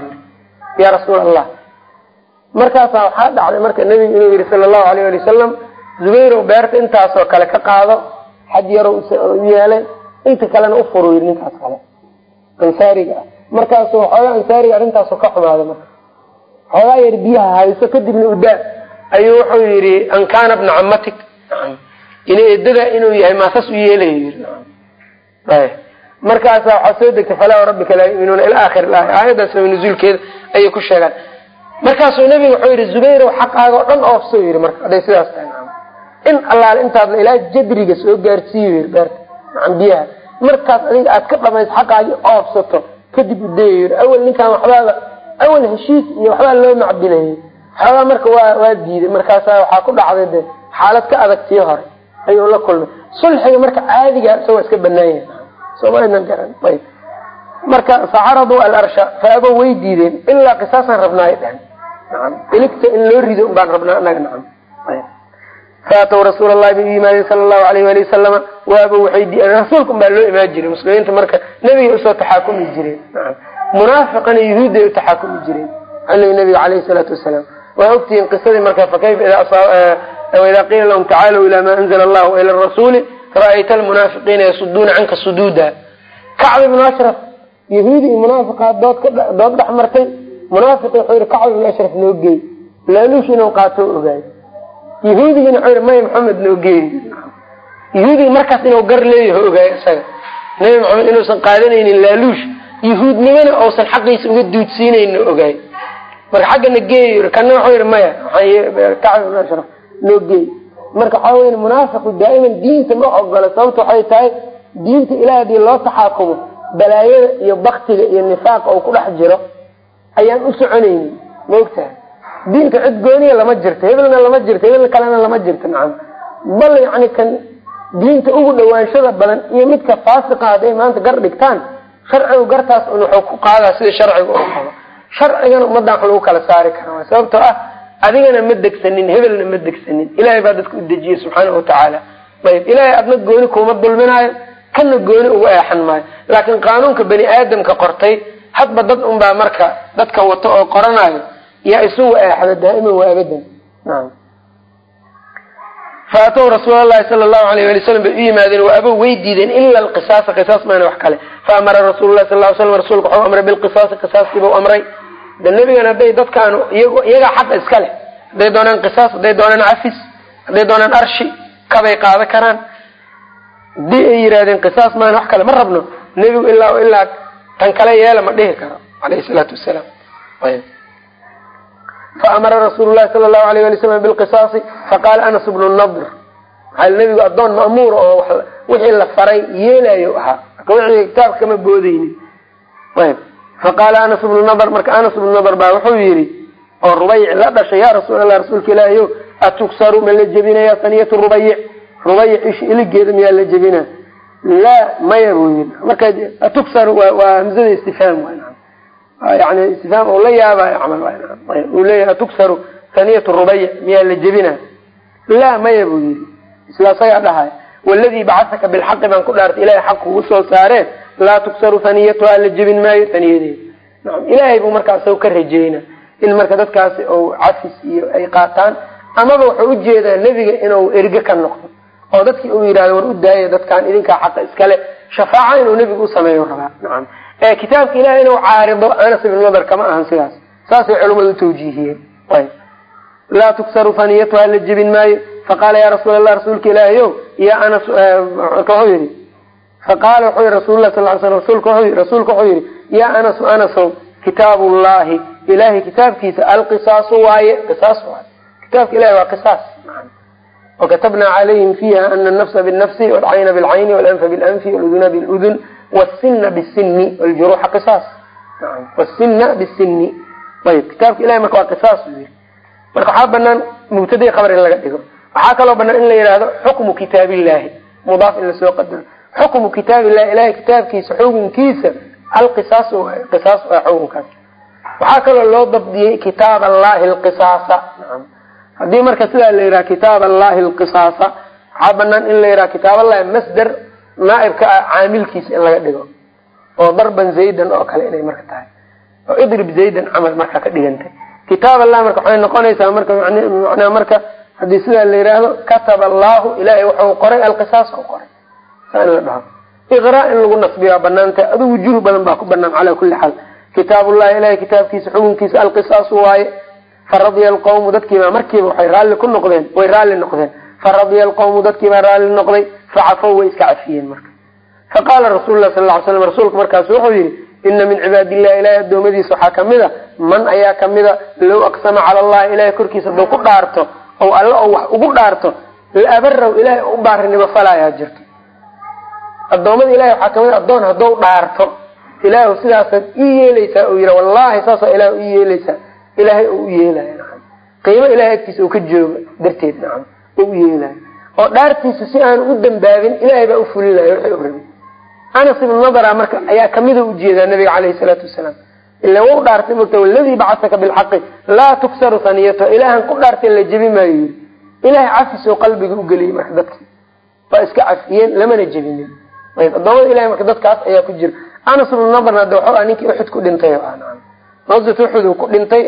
Ya rasuul allah markaasaa waxaa dhacday marka nebigu inuu yihi sala allahu alayh ali wasalam zubayrow beerta intaasoo kale ka qaado xaj yarow u yeelay inta kalena u furu yii ninkaas kale ansaariga ah. Markaasu xoogaa ansaariga arrintaasu ka xumaaday marka. Xoogaa yar biyaha hayso kadibna udaa ayuu wuxuu yihi an kaana bna camatik in eedada inuu yahay maasas u yeelay yii markaasa waxaa soo degtay falaa rabbika laa yuminuuna ila akhir aaya aayaddaas sabab nuzuulkeeda ayay ku sheegaan. Markaasuu nabiga wuxuu yihi zubayrow xaqaaga oo dhan oofso yii marka. Hadday sidaas tahay in allaale intaadna ilaa jadriga soo yii nacam biyaha markaas adiga aad ka dhamayso xaqaagii oofsato kadib yii awel ninkaan waxbaaba awel heshiis iyo waxbaa loo macdinayay xoogaa marka waa waa diiday. Markaasa waxaa ku dhacday de xaalad ka adag tii hore ayuu la kulmay. Sulxiga marka caadiga isagoo iska banaan yahay soomaalina garan. Ayb. Marka facaraduu alarsha faabo way diideen. Ilaa qisaasaan rabnaa ay dhehen iligta in loo rido baan rabnaa anaga nacam faatow rasuul allahi bay u yimaadeen sala allahu alayh wali wasalama waaba waxay di rasuulka un baa loo imaan jiray muslimiinta marka nebiga u soo taxaakumi jireen. Munaafiqana yuhuudday u taxaakumi jireen xilliga nabiga caleyhi salaatu wasalaam waa ogtihiin qisadii marka fakayfa idaa qiila lahum tacaalow ilaa ma anzla allahu ila rasuuli ra'ayta almunaafiqiina yasuduuna canka suduuda. Kacb ibnu ashraf yahuudi iyo munaafiqaa dood ka dood dhex martay. Munaafiqi wuxuu yihi kacb ibnu ashraf noo geey. Laaluush qaato ogaay yahuudigina wuxuu maya maxamed noo geey yahuudiga markaas inuu gar leeyaho ogaay isaga. Nabi maxamed inuusan qaadanaynin laaluush. Yahuudnimana uusan xaqiisa uga duudsiinayna ogaay. Marka xaggana geey kana wuxuu yihi maya. Kacb noo geey. Marka waxaa weya munaafiqu daa'iman diinta ma ogola sababta waxay tahay diinta ilaah haddii loo taxaakumo balaayada iyo baktiga iyo nifaaqa uu ku dhex jiro ayaan u soconaynin. Ma diinta cid gooniya lama jirto hebelna lama jirto hebel kalena lama jirto nacam bal yani kan diinta ugu dhawaanshada badan iyo midka faasiqa hadday maanta gar dhigtaan sharcigu gartaas un wuxuu ku qaadaa sida sharciga u qabo sharcigana ummaddan wax lagu kala saari kara sababtoo ah adigana ma degsanin hebelna ma degsanin ilahay baa dadka u dejiyey subxaana watacaala ayb ilahay adna gooni kuuma dulminaayo kana gooni ugu eexan maayo laakiin qaanuunka bani aadamka qortay hadba dad unbaa marka dadka wato oo qoranayo yaa isugu eexda daa'iman wa abadan naam faatow rasuul lahi sala lahu alayh ali slam bay u yimaadeen wa abow way diideen ila alqisaasa qisaas maana wax kale fa amara rasuulu lahi sal ly slam rasuulka waxuu amray bilqisaasi qisaaskiibau amray de nebigan hadday dadkaanu iyagaa xaqa iska leh hadday doonaan qisaas hadday doonaan cafis hadday doonaan arshi kabay qaada karaan haddii ay yidhahdeen qisaas maana wax kale ma rabno nebigu ilaa ilaa tan kale yeela ma dhihi karo alayhi salaatu wasalaam faamara rasuulu lahi sala lahu alayh ali slam bilqisaasi faqaala anas bnu nadr maxaa nebigu addoon ma'muur oo wixii la faray yeelayo ahaa wixii kitaabka kama boodeynin ayb faqaala anas bnu nadr marka anas bnu nadr baa wuxuu yidhi oo rubayc la dhashay ya rasuul allah rasuulka ilaahiyo atuksaru ma la jebinaya saniyatu rubayic rubayic ish iligeeda miyaa la jebina laa maya buu yii marka atuksaru waa hamzada istifhaam yani istifhaam u la yaabayo camal uu leeyahay atuksaru saniyatu rubayic miyaa la jebina laa maya buu yidhi. Isla isagaa dhahay waladii bacasaka bilxaqi baan ku dhaartay ilahay xaq kugu soo saareen laa tuksaru haniyatuha la jebin maayo haniyadeeda naam ilaahay buu markaa isaga ka rajeyna in marka dadkaasi ou cafis iyo ay qaataan amaba wuxuu u jeedaa nebiga inuu erge ka noqdo oo dadkii uu yidhahdo war u daaya dadkaan idinkaa xaqa iskale shafaaca inuu nebigu u sameeyo rabaa. Nacam kitaabka ilahay inuu caarido anas ibn nadar kama ahan sidaas. Saasay culimmadu utawjiihiyeen laa tuksaru faniyatuha la jebin maayo. Faqaala ya rasuul allah rasuulka ilaahiyo ya anas wuxuu yihi faqaala wuxuu yihi rasulah sal ly slam rasulka wuxuu rasuulka wuxuu yihi ya anasu anasow kitaab ullahi ilahay kitaabkiisa alqisaasu waaye. Qisaas waaye. Kitaabka ilahay waa qisaas. Wakatabna calayhim fiiha ana nafsa binafsi walcayna bilcayni walanfa bilanfi waluduna biludun wsina bisini wljuruxa qisaas. Wsina bisini ayb kitaabka ilahay marka waa qisaas. U yiri marka waxaa banaan mubtadai khabar in laga dhigo. Waxaa kaloo banaan in la yihahdo xukmu kitaab illahi mudaaf in la soo qadaro. Xukmu kitaab illahi ilahay kitaabkiisa xukunkiisa alqisaas qisaas xukunkaas. Waxaa kaloo loo dabdiyey kitaab allahi alqisaasa haddii marka sidaa la yidhaha kitaab allahi alqisaasa waxaa banaan in la yidhaha kitaab allahi masder naaibka ah caamilkiisa in laga dhigo. oo darban zaydan oo kale inay marka tahay. oo idrib zaydan camal marka ka dhigantay. kitaab allah marka waxay noqonaysaa marka manaa marka haddii sidaa la yidhaahdo kataba allahu ilahay wuxuu qoray alqisaas u qoray. Saa in la dhaho. Iqraa in lagu nasbiyo waa banaantahay adigu wujuh badan baa ku banaan calaa kulli xaal. Kitaabullahi ilahay kitaabkiisa xukunkiisa alqisaasu waaye. Faradiya alqawmu dadkiibaa markiiba waxay raalli ku noqdeen way raalli noqdeen. Faradiya alqawmu dadkiibaa raalli noqday facafow way iska cafiyeen marka faqaala rasuulu lah sal ly slam rasuulku markaas wuxuu yihi ina min cibaad illahi ilahay adoomadiisa waxaa ka mid a man ayaa kamida low aqsama cala allahi ilahay korkiisa haduu ku dhaarto oo alle oo wax ugu dhaarto laabaraw ilahay u baarinimo falaayaa jirto adoomada ilahay waxaa ka mid a adoon haddou dhaarto ilaah sidaasaad ii yeelaysaa u yia wallahi saasa ilah ii yeelaysaa ilahay oo u yeelaya qiimo ilahay agtiisa oo ka jooga darteed nacam oo u yeelaya oo dhaartiisa si aan u dambaabin ilahay baa ufulinaya waxay u rabay anas ibnu nadra marka ayaa kamida u jeedaa nabiga caleyhi salaatu wasalaam. Ila wa dhaartay mogta waladii bacasaka bilxaqi laa tuksaru haniyato ilaahan ku dhaartay la jebi maayo yiri ilahay cafis oo qalbiga ugeliyay marka dadki waa iska cafiyeen lamana jebinin. Ayb adoomada ilahay marka dadkaas ayaa ku jira. Anas ibnu nadrna de waxu ninkii uxud ku dhintay uxud ku dhintay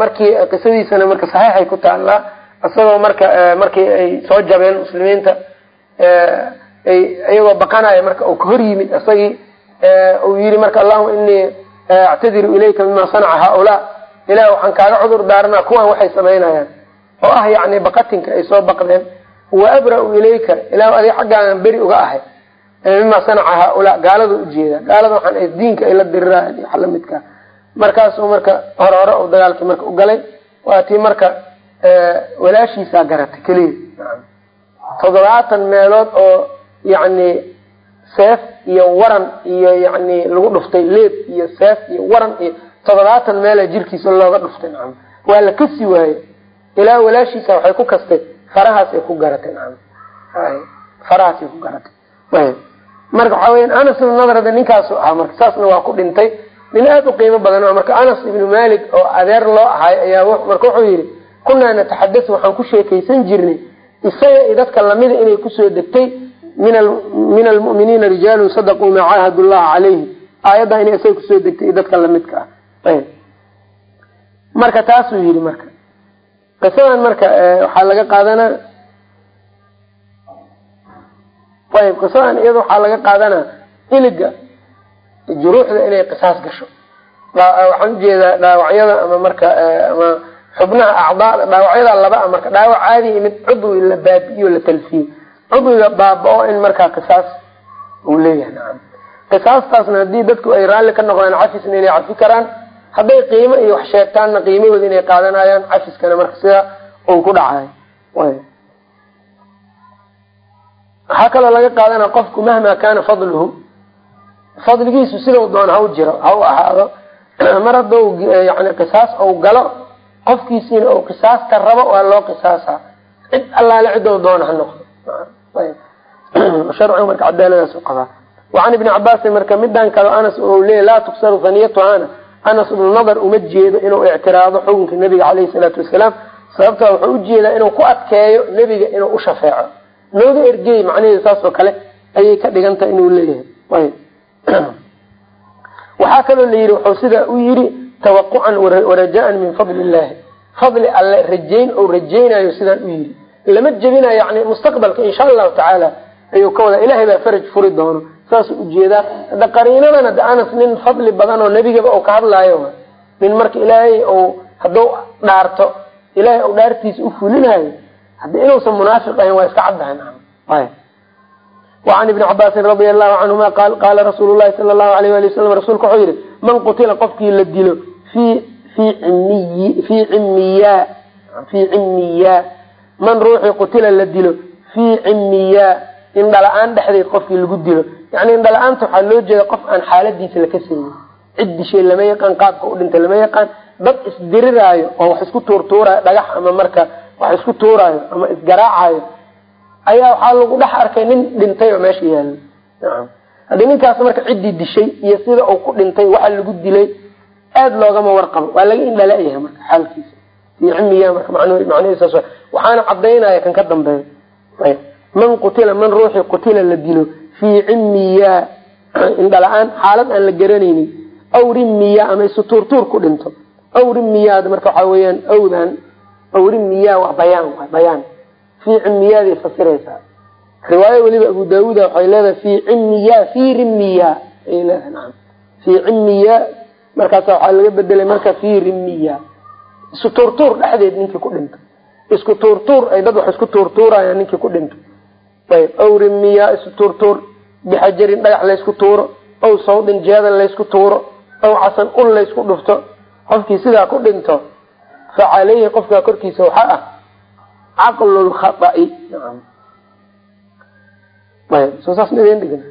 markii qisadiisana marka saxiixay ku taallaa isagoo marka markii ay soo jabeen muslimiinta iyagoo baqanaya marka uu kahor yimid isagii uu yihi marka allahuma inii actadiru ilayka mima sanaca haaulaa. Ilah waxaan kaaga cudur daaranaa kuwan waxay samaynayaan oo ah yani baqatinka ay soo baqdeen. Wa abra-u ilayka. Ilah adiga xaggaagan beri uga ahay mima sanaca haaulaa. Gaalada ujeeda gaalada waxaan diinka ay la diriraayan iyo wax lamidkaa markaasuu marka hore hore u dagaalkii marka u galay. Waa tii marka walaashiisaa garatay keliya. Toddobaatan meelood oo yani seef iyo waran iyo yani lagu dhuftay leeb iyo seef iyo waran iyo toddobaatan meela jirkiisa looga dhuftay. Nacam waa la kasi waaye ilaa walaashiisa waxay ku kastay. Farahaasay ku garatay. Nacam farahaasay ku garatay. Marka waxaa weya anas ibn nadrada ninkaasu ahaa marka saasna waa ku dhintay. Nin aada u qiimo badan marka anas ibnu malik oo adeer loo ahay ayaa marka wuxuu yidhi kunaa nataxadau waxaan ku sheekaysan jirnay isaga iyo dadka lamida inay ku soo degtay min almuminiina rijaalun sadaquu maa caahadu llaha calayhi. Aayaddaa inay isaga ku soo degtay dadka lamidka ah. Marka taasuu yidhi marka. Qisadan marka waxaa laga qaadanaa. Ayb qisadan iyada waxaa laga qaadanaa iliga juruuxda inay qisaas gasho. Waxaan u jeedaa dhaawacyada ama marka ama xubnaha acdaada dhaawacyada laba a marka dhaawac caadiya mid cudwi la baabi'iyo la talfiyo cudwiga baaba-o in markaa qisaas uu leeyahay nacam qisaastaasna haddii dadku ay raalli ka noqdaan cafisna inay cafi karaan hadday qiimo iyo wax sheegtaanna qiimahooda inay qaadanayaan cafiskana marka sida uu ku dhacayo waxaa kaloo laga qaadana qofku mahma kaana fadluhu fadligiisu sidau doon ha u jiro ha u ahaado. Mar haddau yani qisaas ou galo qofkiisiina ou qisaasta rabo waa loo qisaasa cid allaale cidou doona ha noqdo. Sharcigu marka cadaaladaas u qabaa. Wacan ibni cabaasin marka midan kale anas ou leeyay laa tuksaru haniyatuhana anas ibnu nadar uma jeedo inuu ictiraado xukunka nabiga caleyhi salaatu wasalaam sababta wuxuu u jeedaa inuu ku adkeeyo nebiga inuu u shafeeco. Nooga ergey macnaheeda saas oo kale ayay ka dhigan inuu leeyahay. Waxaa kaloo la yidhi wuxuu sidaa u yidhi tawaqucan warajaan min fadli illahi fadli alle rajayn ou rajaynayo sidaan u yidhi. Lama jebinayo yani mustaqbalka insha allahu tacaala ayuu ka wadaa. Ilahay baa faraj furi doono. Saasuu u jeedaa hadda qariinadana de anas nin fadli badan oo nebigaba uu ka hadlaayo nin marka ilaahay u hadduu dhaarto ilahay u dhaartiisa u fulinayo haddi inuusan munaafiq ahayn waa iska caddahay wacan ibni cabaasin radia allahu canhuma qaal qaala rasuulu llahi sala allahu alayh wali wasalam rasuulka wuxuu yihi man qutila qofkii la dilo fi fii cimiy fii cimiyaa man ruuxii qutila la dilo fii cimiyaa indhala-aan dhexdeed qofkii lagu dilo. Yani indhala-aanta waxaa loo jeeda qof aan xaaladiisa laka saynin cid dishay lama yaqaan qaabka u dhintay lama yaqaan. Dad isdiriraayo oo wax isku tuurtuuraayo dhagax ama marka wax isku tuuraayo ama isgaraacayo ayaa waxaa lagu dhex arkay nin dhintay oo meesha nacam haddii ninkaas marka ciddii dishay iyo sida uu ku dhintay waxa lagu dilay aada loogama warqabo. Waa laga indhala-yahay marka xaalkiisa. Cimiya marka macnihiisaas waxaana cadaynaya kan ka dambeeya. Man qutila man ruuxii qutila la dilo. Fii cimiya indhala-aan xaalad aan la garanaynin. Aw rimiya ama isu tuurtuur ku dhinto. Aw rimiyaad marka waxaa weyaan awdan aw rimiya waa bayaan bayaan. Fii cimiyaaday fasiraysaa riwaayo weliba abu daawuuda waxay leedahay fii cimiya fii rimiya ayay leedahay naam fii cimiya markaasa waxaa laga bedelay marka fii rimiya isku tuurtuur dhexdeed ninkii ku dhinto. Isku tuurtuur ay dad wax isku tuurtuurayaan ninkii ku dhinto. Ayb aw rimiya isku tuurtuur bixajarin dhagax laysku tuuro. Aw sawdin jeedan laysku tuuro. Aw casan ul laysku dhufto. Qofkii sidaa ku dhinto fa caleyhi qofkaa korkiisa waxaa ah caqlu lkhaai ayb soo saas ma idin dhigna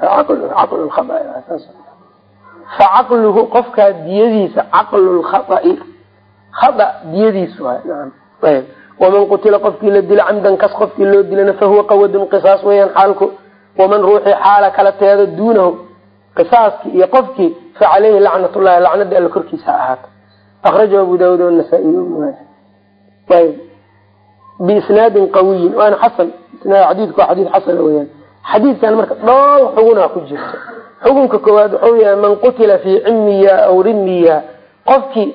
caqlu lkhaai fa caqluhu qofkaa diyadiisa caqlu lkhaai khada diyadiis ayb waman qutila qofkii la dilo camdan kas qofkii loo dilana fahuwa qawadun qisaas weyaan xaalku. Waman ruuxii xaala kala teedo duunahu qisaaskii iyo qofkii fa caleyhi lacnat llahi lacnadii alla korkiisa ha ahaato abu daawud wanasaa-iy ayb biisnaadin qawiyin. Waana xasan. Xadiidku waa xadiid xasana weyaan xadiidkan marka dhowr xugunaa ku jirto. Xukunka koowaad wuxuu yahay man qutila fii cimiya aw rimiya qofkii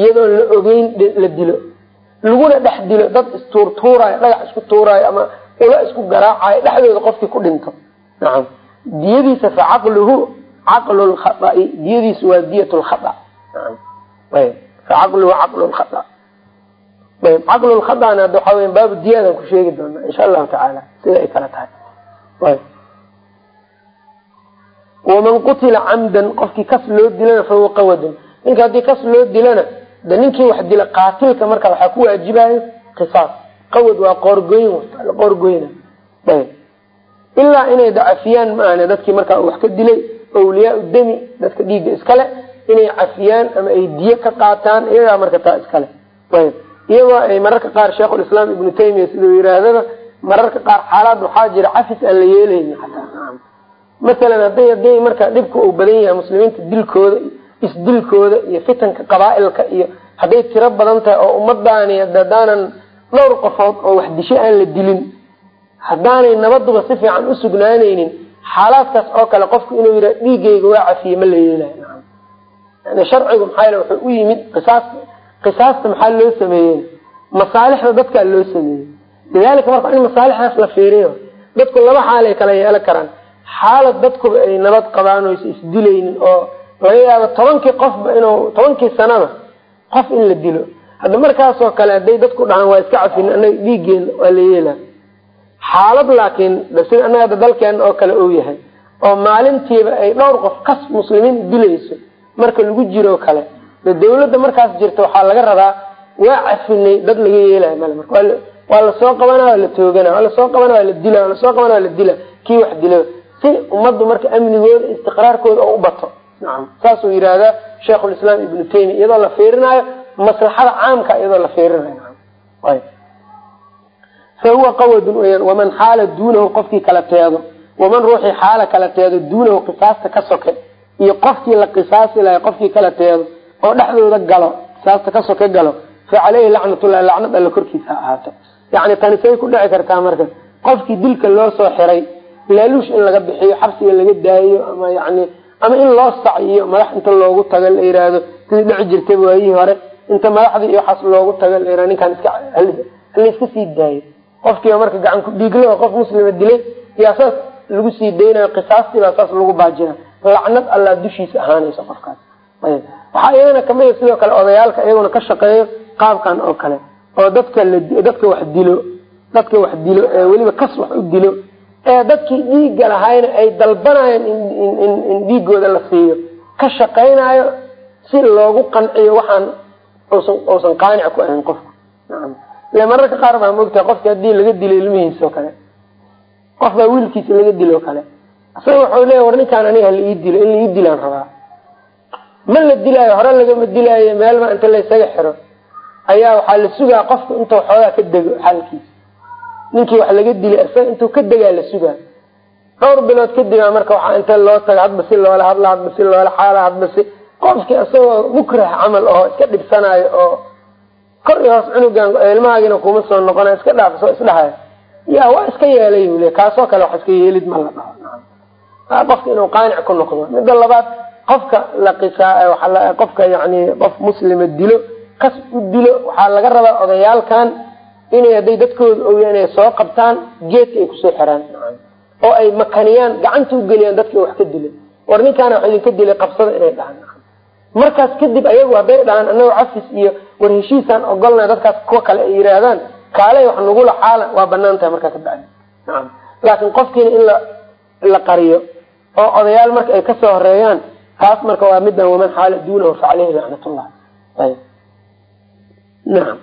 iyadoon la ogeyn la dilo. Laguna dhex dilo dad istuurtuuraayo dhagax isku tuuraayo ama ula isku garaacayo dhexdooda qofkii ku dhinto. Nacam diyadiisa fa caqluhu caqlu lkhaai diyadiisu waa diyat lkhaa fa caqluhu caqlu lkhaa ayb caqlu lkhaana hadda waxaa weya baabu diyadan ku sheegi doonaa insha allahu tacaala sida ay kala tahay waman qutila camdan qofkii kas loo dilana fahuwa qawadun ninka haddii kas loo dilana de ninkii wax dila qaatilka marka waxaa ku waajibayo qisaas qawad waa qoorgoyna ayb ilaa inay dacafiyaan maahane dadkii markaa wax ka dilay awliyaa demi dadka dhiigga iskale inay cafiyaan ama ay diye ka qaataan iyagaa marka taa iskale iyagoo ay mararka qaar sheikhulislaam ibnu taymiya siduu yihaahdaba mararka qaar xaalaad waxaa jira cafis aan la yeelayni xataa masalan haday haday marka dhibka uu badan yahay muslimiinta dilkooda isdilkooda iyo fitanka qabaailka iyo hadday tiro badan tahay oo ummadaani hadaanan dhowr qofood oo wax disho aan la dilin haddaanay nabaduba si fiican u sugnaanaynin xaalaadkaas oo kale qofku inuu yidha dhiigayga waa cafiye ma la yeelayo sharcigu maxaa wuxuu u yimid qisaas qisaasta maxaa loo sameeyey? Masaalixda dadkaa loo sameeyey. Lidalika marka in masaalixdaas la fiiriyo dadku laba xaalay kala yeelan karaan. Xaalad dadkuba ay nabad qabaan o is isdilaynin oo laga yaabo tobankii qofba inuu tobankii sanaba qof in la dilo. Hadda markaasoo kale hadday dadku dhahaan waa iska cafin anaga dhiigeena waa la yeela. Xaalad laakiin sida anaga hadda dalkeena oo kale ou yahay oo maalintiiba ay dhowr qof kas muslimiin dilayso marka lagu jiro kale dawladda markaas jirta waxaa laga rabaa waa cafinay dad laga yeelayo male marka. Waa la soo qabana waa la toogana waa la soo qabana waa la dila waa la soo qabana waa la dila kii wax dila si ummaddu marka amnigooda istiqraarkooda oo u bato. Nacam saasuu yidhaahdaa sheikhulislaam ibnu taymiya iyadoo la fiirinayo maslaxada caamka iyadoo la fiirinayo fa huwa qawadun weyaan waman xaala duunahu qofkii kala teedo waman ruuxii xaala kala teedo duunahu qisaasta ka soke. Iyo qofkii la qisaasi lahay qofkii kala teedo oo dhexdooda galo qisaasta ka soke galo fa caleyhi lacnatullah lacnad alla korkiisa ha ahaato. Yani tani say ku dhici kartaa marka qofkii dilka loo soo xiray laaluush in laga bixiyo xabsiga laga daayo ama yani ama in loo saciyo madax inta loogu tago la yiraahdo sidii dhici jirtay waayihii hore inta madaxdii iyo waxaas loogu tago la yiraahdo ninkaan iska hala iska sii daayo. Qofkiiba marka gacan ku dhiiglo qof muslima dilay yaa saas lagu sii daynayo qisaastii baa saas lagu baajina lacnad allah dushiisa ahaanaysa qofkaas. Ayb waxaa iyadana ka mid a sidoo kale odayaalka iyaguna ka shaqeeyo qaabkan oo kale oo dadka dadka wax dilo dadka wax dilo ee weliba kas wax u dilo ee dadkii dhiigga lahayna ay dalbanayeen in dhiigooda la siiyo. Ka shaqaynayo si loogu qanciyo waxaan usan qaanic ku ahayn qofka. Ile mararka qaar baa moogtahay qofki haddii laga dilo ilmihiisa oo kale qof baa wiilkiisa laga dilo kale. Isaga wuxuu leeya war ninkaan aniga hala ii dilo in la ii dilaan rabaa ma la dilaayo hore lagama dilaayo meelba inta laysaga xiro. Ayaa waxaa la sugaa qofku intuu xoogaa ka dego xaalkiisa ninkii wax laga dilay isaga intuu ka degaa la sugaa. Dhowr bilood kadibaa marka waxaa inta loo taga hadba si loola hadla hadba si loola xaala hadba si. Qofkii isagoo mukrah camal oo iska dhibsanaayo oo kor iyo hoos cunugan ilmahaagina kuma soo noqona iska dhaaf soo isdhahayo ya waa iska yeelay kaasoo kale wax iska yeelid ma la dhaho. Qofka inuu qaanic ku noqdo. Midda labaad qofka qofka yani qof muslima dilo kas u dilo waxaa laga rabaa odayaalkan inay hadday dadkooda ogyaan inay soo qabtaan geedka ay ku soo xiraan. Oo ay makaniyaan gacanta ugeliyaan dadka wax ka dila war ninkaana wax idinka dilay qabsada inay dhahaan. Markaas kadib ayagu hadday dhahaan anagoo cafis iyo war heshiisaan ogolna dadkaas kuwa kale ay yihaahdaan kaaley wax nagula xaala waa bannaan tahay markaa kabacdi laakiin qofkiina in la qariyo oo odayaal marka ay ka soo horeeyaan taas marka waa midan waman xaala duunahu fa caleyhi lacnatullah ayb nacam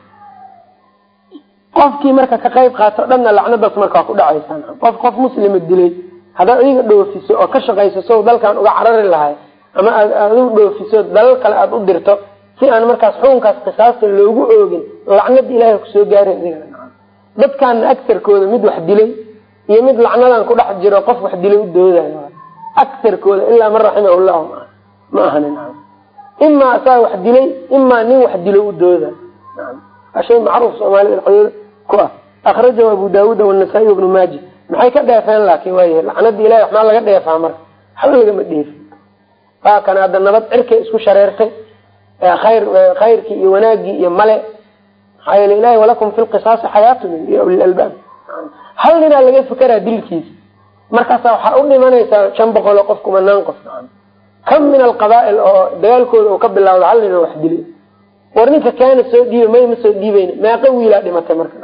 qofkii marka ka qayb qaato dhanna lacnadaas marka ku dhacaysa qof qof muslima dilay haddaad adiga dhoofiso oo ka shaqayso sow dalkan uga carari lahay ama aad adigu dhoofiso dalal kale aada u dirto si aan markaas xukunkaas qisaasta loogu oogin lacnad ilahay ku soo adigana dadkaana agarkooda mid wax dilay iyo mid lacnadan ku dhex jiro qof wax dilay u doodayo agarkooda ilaa man raximah ma ahanin imaa asaa wax dilay imaa nin wax dilo u dooda. Shay macruuf soomaalida dhexdooda ku ah. Akrajahu abu daawuud wanasaa-i ibnu maxay ka dheefeen laakin waaya lacnadii ilahay waxmaa laga dheefaa marka. Waxba lagama dheefin waa kan hadda nabad cirkay isku shareertay khayr khayrkii iyo wanaagii iyo male. Maxaa yeele ilahi walakum fi lqisaasi xayaatun ya uli albaab. Hal ninaa laga fekeraa dilkiisa? Markaasa waxaa u dhimanaysaa shan boqol oo qof kumanaan qof kam min alqabaail oo dagaalkooda uu ka bilawda hal nin oo wax dilay war ninka kaana soo dhiiba may ma soo dhiibeyn meeqa wiilaa dhimatay marka.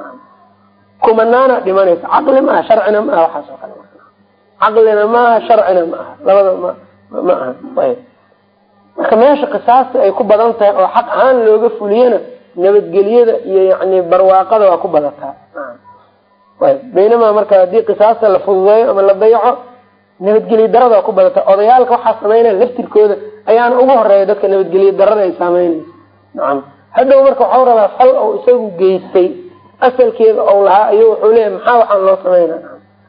Kumanaana dhimanaysa caqli maaha sharcina maaha waxaas oo kale caqlina maaha sharcina ma aha labada ma ma aha. Marka meesha qisaasta ay ku badan tahay oo xaq ahaan looga fuliyana nabadgelyada iyo yani barwaaqada waa ku badataa baynamaa marka haddii qisaasta la fududeeyo ama la dayaco nabadgelyo darada ku badata. Odayaalka waxaa sameynaya laftirkooda ayaana ugu horreeya dadka nabadgelyo darada ay saameynaysa nacam hadhow marka waxau rabaa fal ou isagu geystay asalkeeda ou lahaa ayu wuxuu leeyahy maxaa waxaan loo sameynaa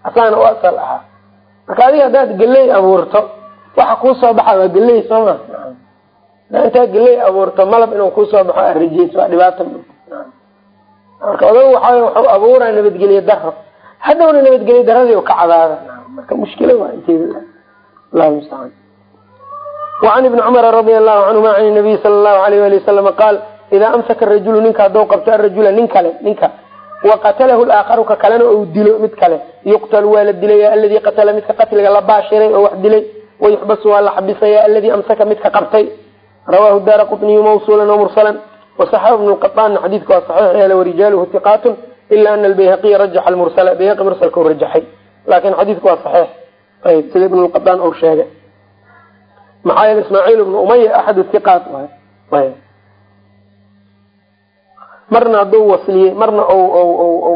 asaana u asal ahaa. Marka adiga haddaad geley abuurto waxa kuu soo baxa waa geley soo ma. Hadaa intaa geley abuurto malab inuu kuusoo baxo aad rajeyso waa dhibaata marka odag waxa wuxuu abuuraa nabadgelye daro hadhowna nabadgelye daradii ka cadaada marka mushkila waa inteeda allahu mustacaan wacan ibni cumara radia allahu canhuma can nabiyi sala allahu alayh ali wasalama qaal idaa amsaka rajulu ninka hadduu qabto arajula nin kale ninka waqatalahu laakharu ka kalena ou dilo mid kale. Yuqtalu waa la dilaya aladii qatala midka qatliga la baashiray oo wax dilay wayuxbasu waa la xabisaya aladii amsaka midka qabtay. Rawahu daara qطniyu mawsuula wmursalan wasaxahu ibn qaطaanna xadiidka waa saxiix yeele warijaaluhu hiqaatun ila ana albayhaqiya rajaxa mursala bayhaqi mursalka u rajaxay laakin xadiidku waa saxiix. Ayb sida ibn qaطaan ou sheegay. Maxaa yeele ismaaciil ibnu umaya axadu hiqaat waay. Marna hadduu wasliyey marna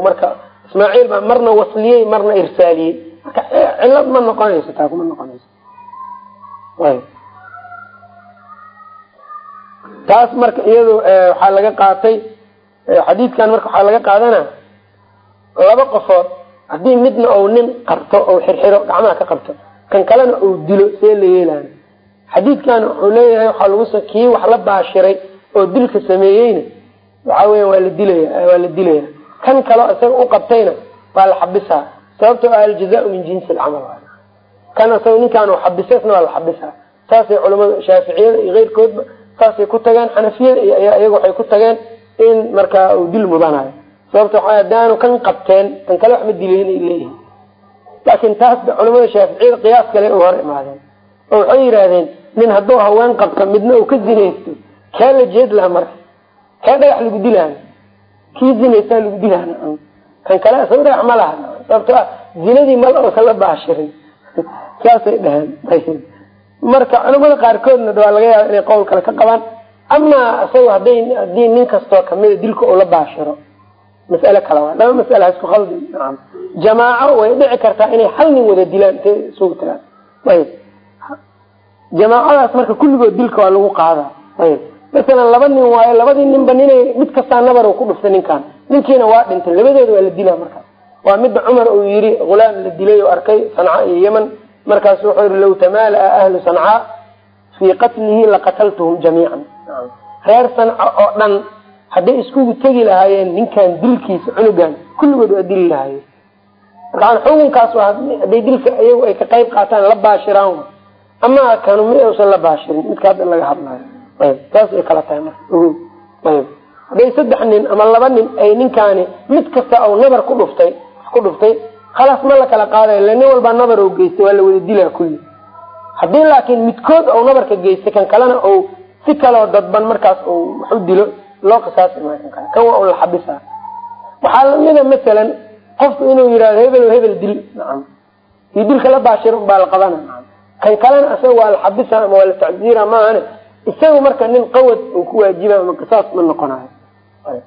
marka ismaaciil baa marna wasliyey marna irsaaliyey. Marka cilad ma noqonayso taa kuma noqonayso. Taas marka iyado waxaa laga qaatay xadiidkan marka waxaa laga qaadana laba qofood haddii midna ou nin qabto ou xirxiro gacmaha ka qabto kan kalena ou dilo see la yeelana xadiidkan wuxuu leeyahay waxaa lagu kii wax la baashiray oo dilka sameeyeyna. Waxa weya waa la dilaya waa la dilaya. Kan kaleo isaga u qabtayna waa la xabisaa sababtoo ah aljazaau min jinsi alcamal. Kan isaga ninkaan u xabisa isna waa la xabisaa. Saasay culamada shaaficiyada iyo keyrkoodba saasay ku tageen xanafiyada iyo iyaga waxay ku tageen in markaa uu dil mudanayo sababta waa hadaanu kan qabteen kan kale waxma dileen ay leeyihiin laakiin taasba culamada shaaficiyada qiyaas kale u hor imaadeen. Oo waxay yidhaahdeen nin hadduu haween qabto midna uu ka zinaysto kee la jeed laha marka kee dhagax lagu dilaana. Kii zinaysaa lagu dilaana. Kan kale isaga dhagax ma laha. Sababto ah zinadii mal oosan la baashirin. Saasay dhaheen. Marka culamada qaarkoodna waa laga yaaba inay qowl kale ka qabaan. Amaa isaga haday haddii nin kastoo kamida dilka uu la baashiro mas'ale kale waa. Laba mas'ale isku khaldi jamaaco way dhici kartaa inay hal nin wada dilaan intay isugu tagaan ayb jamaacadaas marka kulligood dilka waa lagu qaadaa. Ayb masalan laba nin waayo labadii ninba ninay mid kastaa nabar ku dhuftay ninkan ninkiina waa dhintay. Labadooda waa la dilaa markaas waa midda cumar uu yiri hulaam la dilay oo arkay sanca iyo yeman markaasu wuxuu yihi law tamaala ahlu sancaa fii qatlihi laqataltuhum jamiican. Reer sanca oo dhan hadday iskugu tegi lahaayeen ninkan dilkiisa cunugan kulligood waa dili lahaayeen. Marka xukunkaas waa hadday dilka iyagu ay ka qayb qaataan la baashiraan. Ama kanu mi usan la baashirin midka hadda laga hadlayo ayb saas ay kala tahay marka. Hadday saddex nin ama laba nin ay ninkaani mid kasta au nabar ku dhuftay ku dhuftay khalaas ma la kala qaadayo ille nin walbaa nabar ou geystay waa la wada dilaa kulli. Haddii laakiin midkood ou nabarka geystay kan kalena ou si kaleo dadban markaas u dilo loo qisaasi maayo kan kan waa un la xabisa waxaa lamida masalan qofku inuu yidhahdo hebel hebel dil nacam. Iyo dilka la baashir baa la qabana kan kalena isaga waa la xabisa ama waa la tacziira maahane isaga marka nin qawad uu ku waajiba ama qisaas ma noqonayo ayb.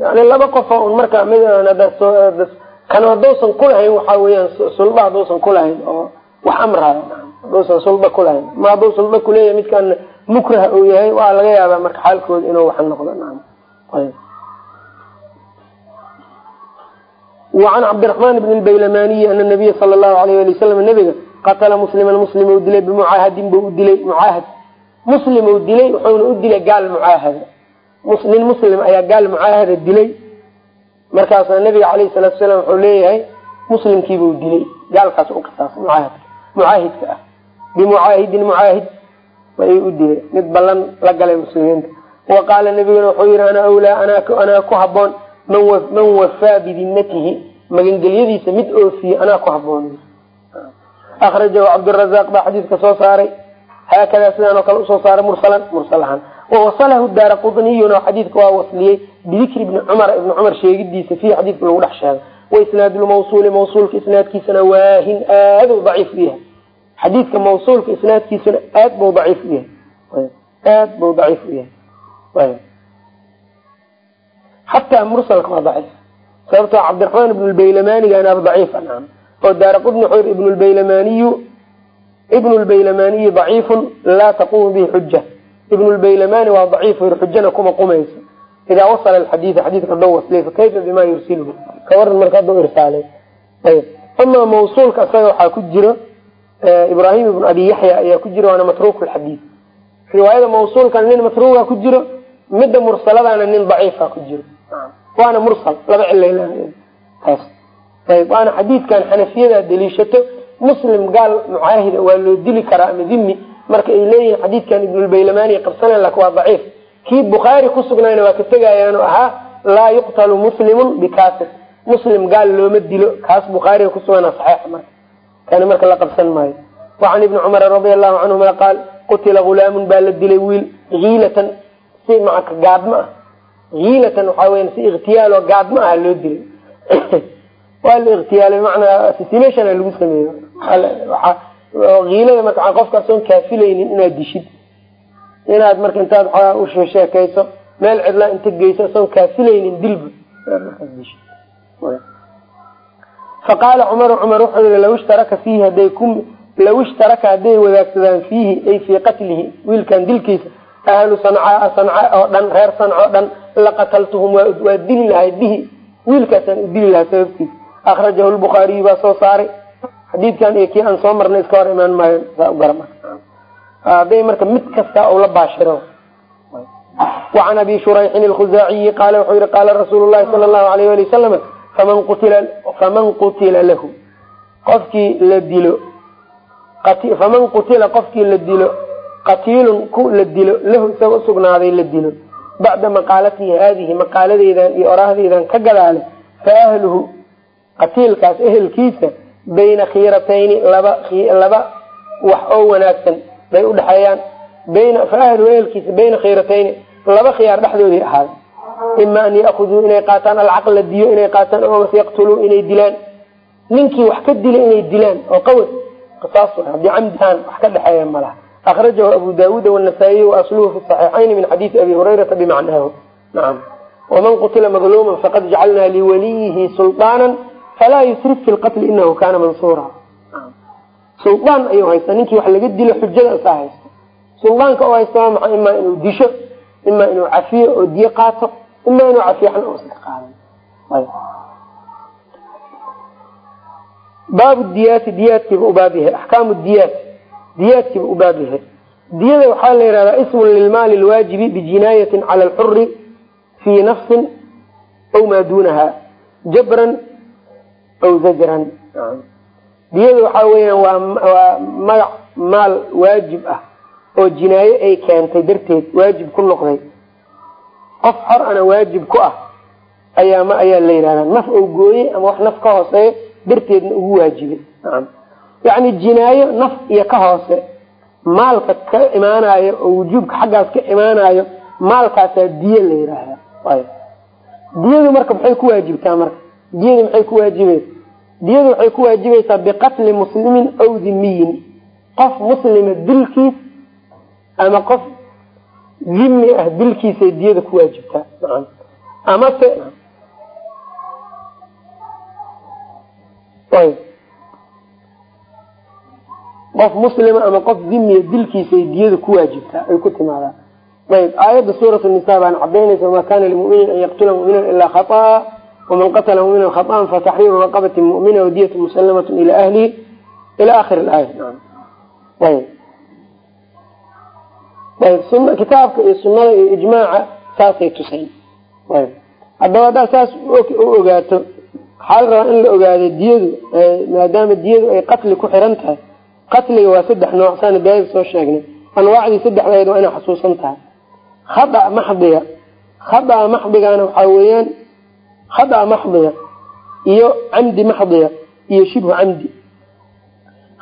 Yani laba qofoo un marka mid kan haddausan kulahayn waxa weeyaan sulba haddausan kulahayn oo wax amrayo haddausan sulba kulahayn ma hadduu sulba kuleeyahay midkaan mukraha uu yahay waa laga yaabaa marka xaalkooda inuu wax noqdo. Naam. Ayb wacan cabdiraxmaan bn lbaylamaniyi ana nabiya sala allahu alayh ali wasalam nabiga qatala musliman muslim u dilay bimucaahadin buu u dilay mucaahad. Muslim uu dilay wuxuuna u dilay gaal mucaahada. Nin muslim ayaa gaal mucaahada dilay. Markaasna nabiga alayhi salatu salaam wuxuu leeyahay muslimkiibuu dilay. Gaalkaas u qisaasay mucaahadka mucaahidka ah bimucaahidin mucaahid ayuu u dilay mid ballan la galay muslimiinta wa qaala nabiguna wuxuu yihi ana awlaa anaa ku haboon man wafaa bidimatihi magangelyadiisa mid oofiye anaa ku haboon akrajahu cabdirazaaq baa xadiidka soo saaray haakada sidaan oo kale u soo saaray mursalan mursal ahaan wawasalahu daara qudniyuna xadiidka waa wasliyey bidikri ibni cumar ibni cumar sheegidiisa fiihi xadiidka lagu dhex sheegay waisnaad lmawsuuli mawsuulka isnaadkiisana waahin aad u daciif u yahay xadiidka mawsuulka isnaadkiisana aad buu daciif u yahay. Aad buu daciif u yahay. Xataa mursalka waa daciif. Sababtoo cabdiraxmaan ibn lbaylamanigaanaaba daciifa naam oo daara qudni yiri ibn lbaylamaniyu ibnu lbaylamaniyi daciifun laa taqumu bihi xuja ibn lbaylamani waa daciif yiri xujana kuma qumayso. Idaa wasala alxadiida xadiidka haduu wasliy fakayfa bima yursilhu kawaran marka haduu irsaalay. Ayb amaa mawsuulka isaga waxaa ku jiro ibrahim ibnu abi yaxya ayaa ku jiro waana matruuk lxadiid riwaayada mawsuulkana nin matruuga ku jiro midda mursaladana nin daciifa ku jiro. Waana mursal laba cilaas ayb waana xadiidkan xanafiyada daliishato muslim gaal mucaahida waa loo dili karaa ama dhimi marka ay leeyihiin xadiidkan ibnulbaylamani qabsana lak waa daciif. Kii bukhaari kusugnayna waa ka tegayaan oo ahaa laa yuqtalu muslimun bikafir muslim gaal looma dilo kaas bukhaariga kusugana saxiixa marka kani marka la qabsan maayo. Wacan ibni cumara radi allahu canhuma qaal qutila hulaamun baa la dilay wiil hiilatan si maka gaadma ah. Hiilatan waxaa weya si ikhtiyaalo gaadma ah loo dilay. Waa la ikhtiyaalay manaa assassination lagu sameeyo. Hiilada marka qofkaas oon kaafilaynin inaad dishid. Inaad marka intaad xoogaa usheekeyso meel cidlaa inta geyso soon kaafilaynin dilba faqaala cumaru cumar wuxuu yihi law ishtaraka fiihi law ishtaraka hadday wadaagsadaan fiihi ay fii qatlihi wiilkan dilkiisa ahlu sancaa sanca oo dhan reer sanc oo dhan laqataltuhum waa dili lahay bihi wiilkaasaan dili lahaa sababtiisa akrajahu lbukhaariyu baa soo saaray xadiidkan iyo kii aan soo marnay iska hor imaan maayo saa u gara hadday marka mid kasta u la baashiro wacan abi shurayxin alkhuzaaciyi qaala wuxuu yihi qaala rasuulu llahi sala allahu alayh ali wasalam faman qutila lahu qofkii la dilo faman qutila qofkii la dilo qatiilun ku la dilo lahu isaga usugnaaday la dilo. Bacda maqaalatihi haadihi maqaaladeydan iyo oraahdeydan ka gadaale fa ahluhu qatiilkaas ehelkiisa bayna khiiratayni laba laba wax oo wanaagsan bay udhexeeyaan fa ahluhu ehelkiisa bayna khiiratayni laba khiyaar dhexdooday ahaaday ima an yaakuduu inay qaataan alcaqla diyo inay qaataan yaqtuluu inay dilaan ninkii wax ka dila inay dilaan oo qawad qisaas haddii camdihaan wax ka dhexeeya malaha akrajahu abu daawuud wanasaa-iy waasluhu fi saxiixayn min xadiidi abi hurayrata bimacnaahu nacam waman qutila madluuman faqad jacalnaa liwaliyihi sulطaana falaa yusrif fi lqatli inahu kana mansuura suldaan ayuu haysta ninkii wax laga dilo xujada isaa haysta suldaanka oo haysta waa maxay imaa inuu disho imaa inuu cafiyo oo diyo qaato imaa inuu cafiyo xan uusan ka qaadan baabu diyaati diyaadkiiba ubaab yahay. Axkaamu diyaat diyaadkiiba ubaab yahay. Diyada waxaa la yihahdaa ismun lilmaali lwaajibi bijinaayatin cala alxuri fii nafsin aw maa duunaha jabran aw zajran. Diyada waxaa weeyaan waa magac maal waajib ah oo jinaaye ay keentay darteed waajib ku noqday qof xor ana waajib ku ah ayaa ma ayaa la yihahdaa naf ou gooyey ama wax naf ka hooseeyo darteedna ugu waajibay yacni jinaayo naf iyo ka hoose maalka ka imaanayo oo wujuubka xaggaas ka imaanayo maalkaasaa diye la yidhaahdaa diyadu marka maxay ku waajibtaa marka? Diyadu maxay ku waajibaysa diyadu waxay ku waajibaysaa biqatli muslimin aw dhimiyin qof muslima dilkiis ama qof dhimi ah dilkiisay diyada ku waajibtaa amase qof muslima ama qof dhimiya dilkiisay diyada ku waajibtaa ay ku timaadaan. Ayb. Aayadda suurat nisa baan cadaynaysa wamaa kana limuminin an yaqtula muminan ilaa khaطaa waman qatla muminan khaطan fataxriiru raqabati mumina wadiyatu musalamatu ila ahlihi. Ila akhir aaya kitaabka iyo sunada iyo ijmaaca saasay tusayn. Ayb. Haddaba haddaa saas u ogaato waxaa la rabaa in la ogaado diyadu maadaama diyadu ay qatli ku xiran tahay. Qatliga waa saddex nooc saana daayib soo sheegnay. Anwaacdii saddexdeed waa inaa xasuusan tahay. Khada maxdiga. Khada maxdigana waxaa weeyaan khada maxdiga iyo camdi maxdiga iyo shibhu camdi.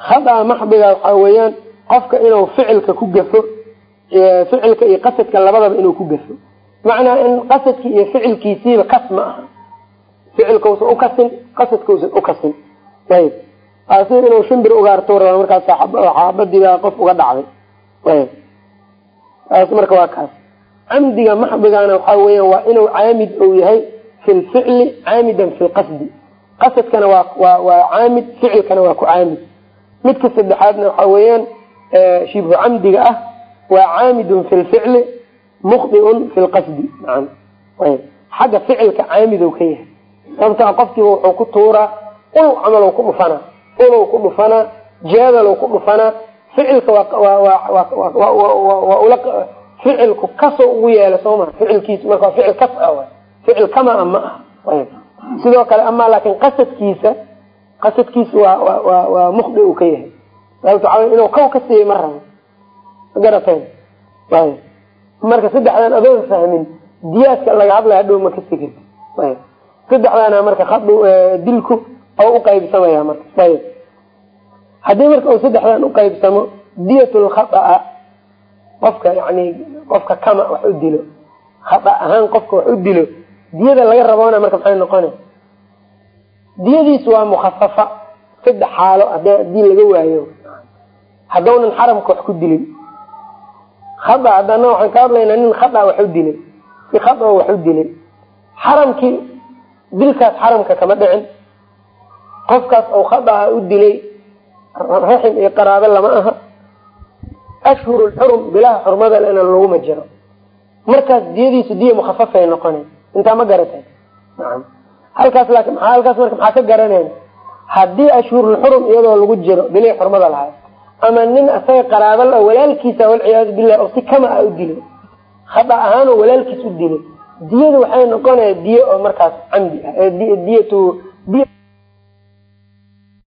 Khada maxdiga waxaa weeyaan qofka inuu ficilka ku gafo ficilka iyo qasadka labadaba inuu ku gafo macnaa in qasadki iyo ficilkiisiiba kas ma aha. Ficilkausan ukasin qasadkausan ukasin ayb asi inuu shimbir ugaarto raba markaas xaabadiibaa qof uga dhacday. Ayb taas marka waa kaas. Camdiga maxdigana waxaa weeyaan waa inuu caamid ou yahay fi lficli caamidan fi lqasdi qasadkana waa waa waa caamid ficilkana waa ku caamid. Midka saddexaadna waxaa weeyaan shibhu camdiga ah waa caamidun fi lficli mukhdiun fi lqasdi xagga ficilka caamid ka yahay. Sababta qofkiiba wuxuu ku tuuraa ul camal ku dhufanaa ulow ku dhufanaa jeedalow ku dhufanaa ficilka ficilku ka soo ugu yeela soo maa ficilkiisa marka waa ficil kas ah ficil kama a ma ah sidoo kale amaa laakin qasadkiisa qasadkiisa waa mukdi uu ka yahay. Sababta waa inuu kaw ka siiyey ma rabo ma garateen ayb marka saddexdan adoon fahmin diyaadka laga hadlaya hadhow ma kasi karti saddexdaana marka khadu dilku oo uqaybsamaya marka. Ayb haddii marka uu saddexdan uqaybsamo diyatulkhaaa qofka yani qofka kama wax u dilo. Khata ahaan qofka wax u dilo. Diyada laga raboona marka maxay noqona diyadiisu waa mukhafafa saddex xaalo haddii laga waayo. Haddawnan xaramka wax ku dilin khata haddana waxaan ka hadlaynaa nin khata wax u dilay si khata wax u dilay xaramkii dilkaas xaramka kama dhicin. Qofkaas ou khata u dilay raxim iyo qaraabe lama aha. Ashhuru lxurum bilaha xurmada lena laguma jiro. Markaas diyadiisu diya mukhafafay noqona intaa ma garatay nacam halkaas laakin maa halkaas marka maxaa ka garanayna haddii ashhurulxurum iyadoo lagu jiro bilihii xurmada lahay ama nin isaga qaraaba la walaalkiisa walciyaadu billah oo si kama a u dilo. Khada ahaan oo walaalkiis u dilay diyada waxay noqonaya diye oo markaas camdi ah diyatu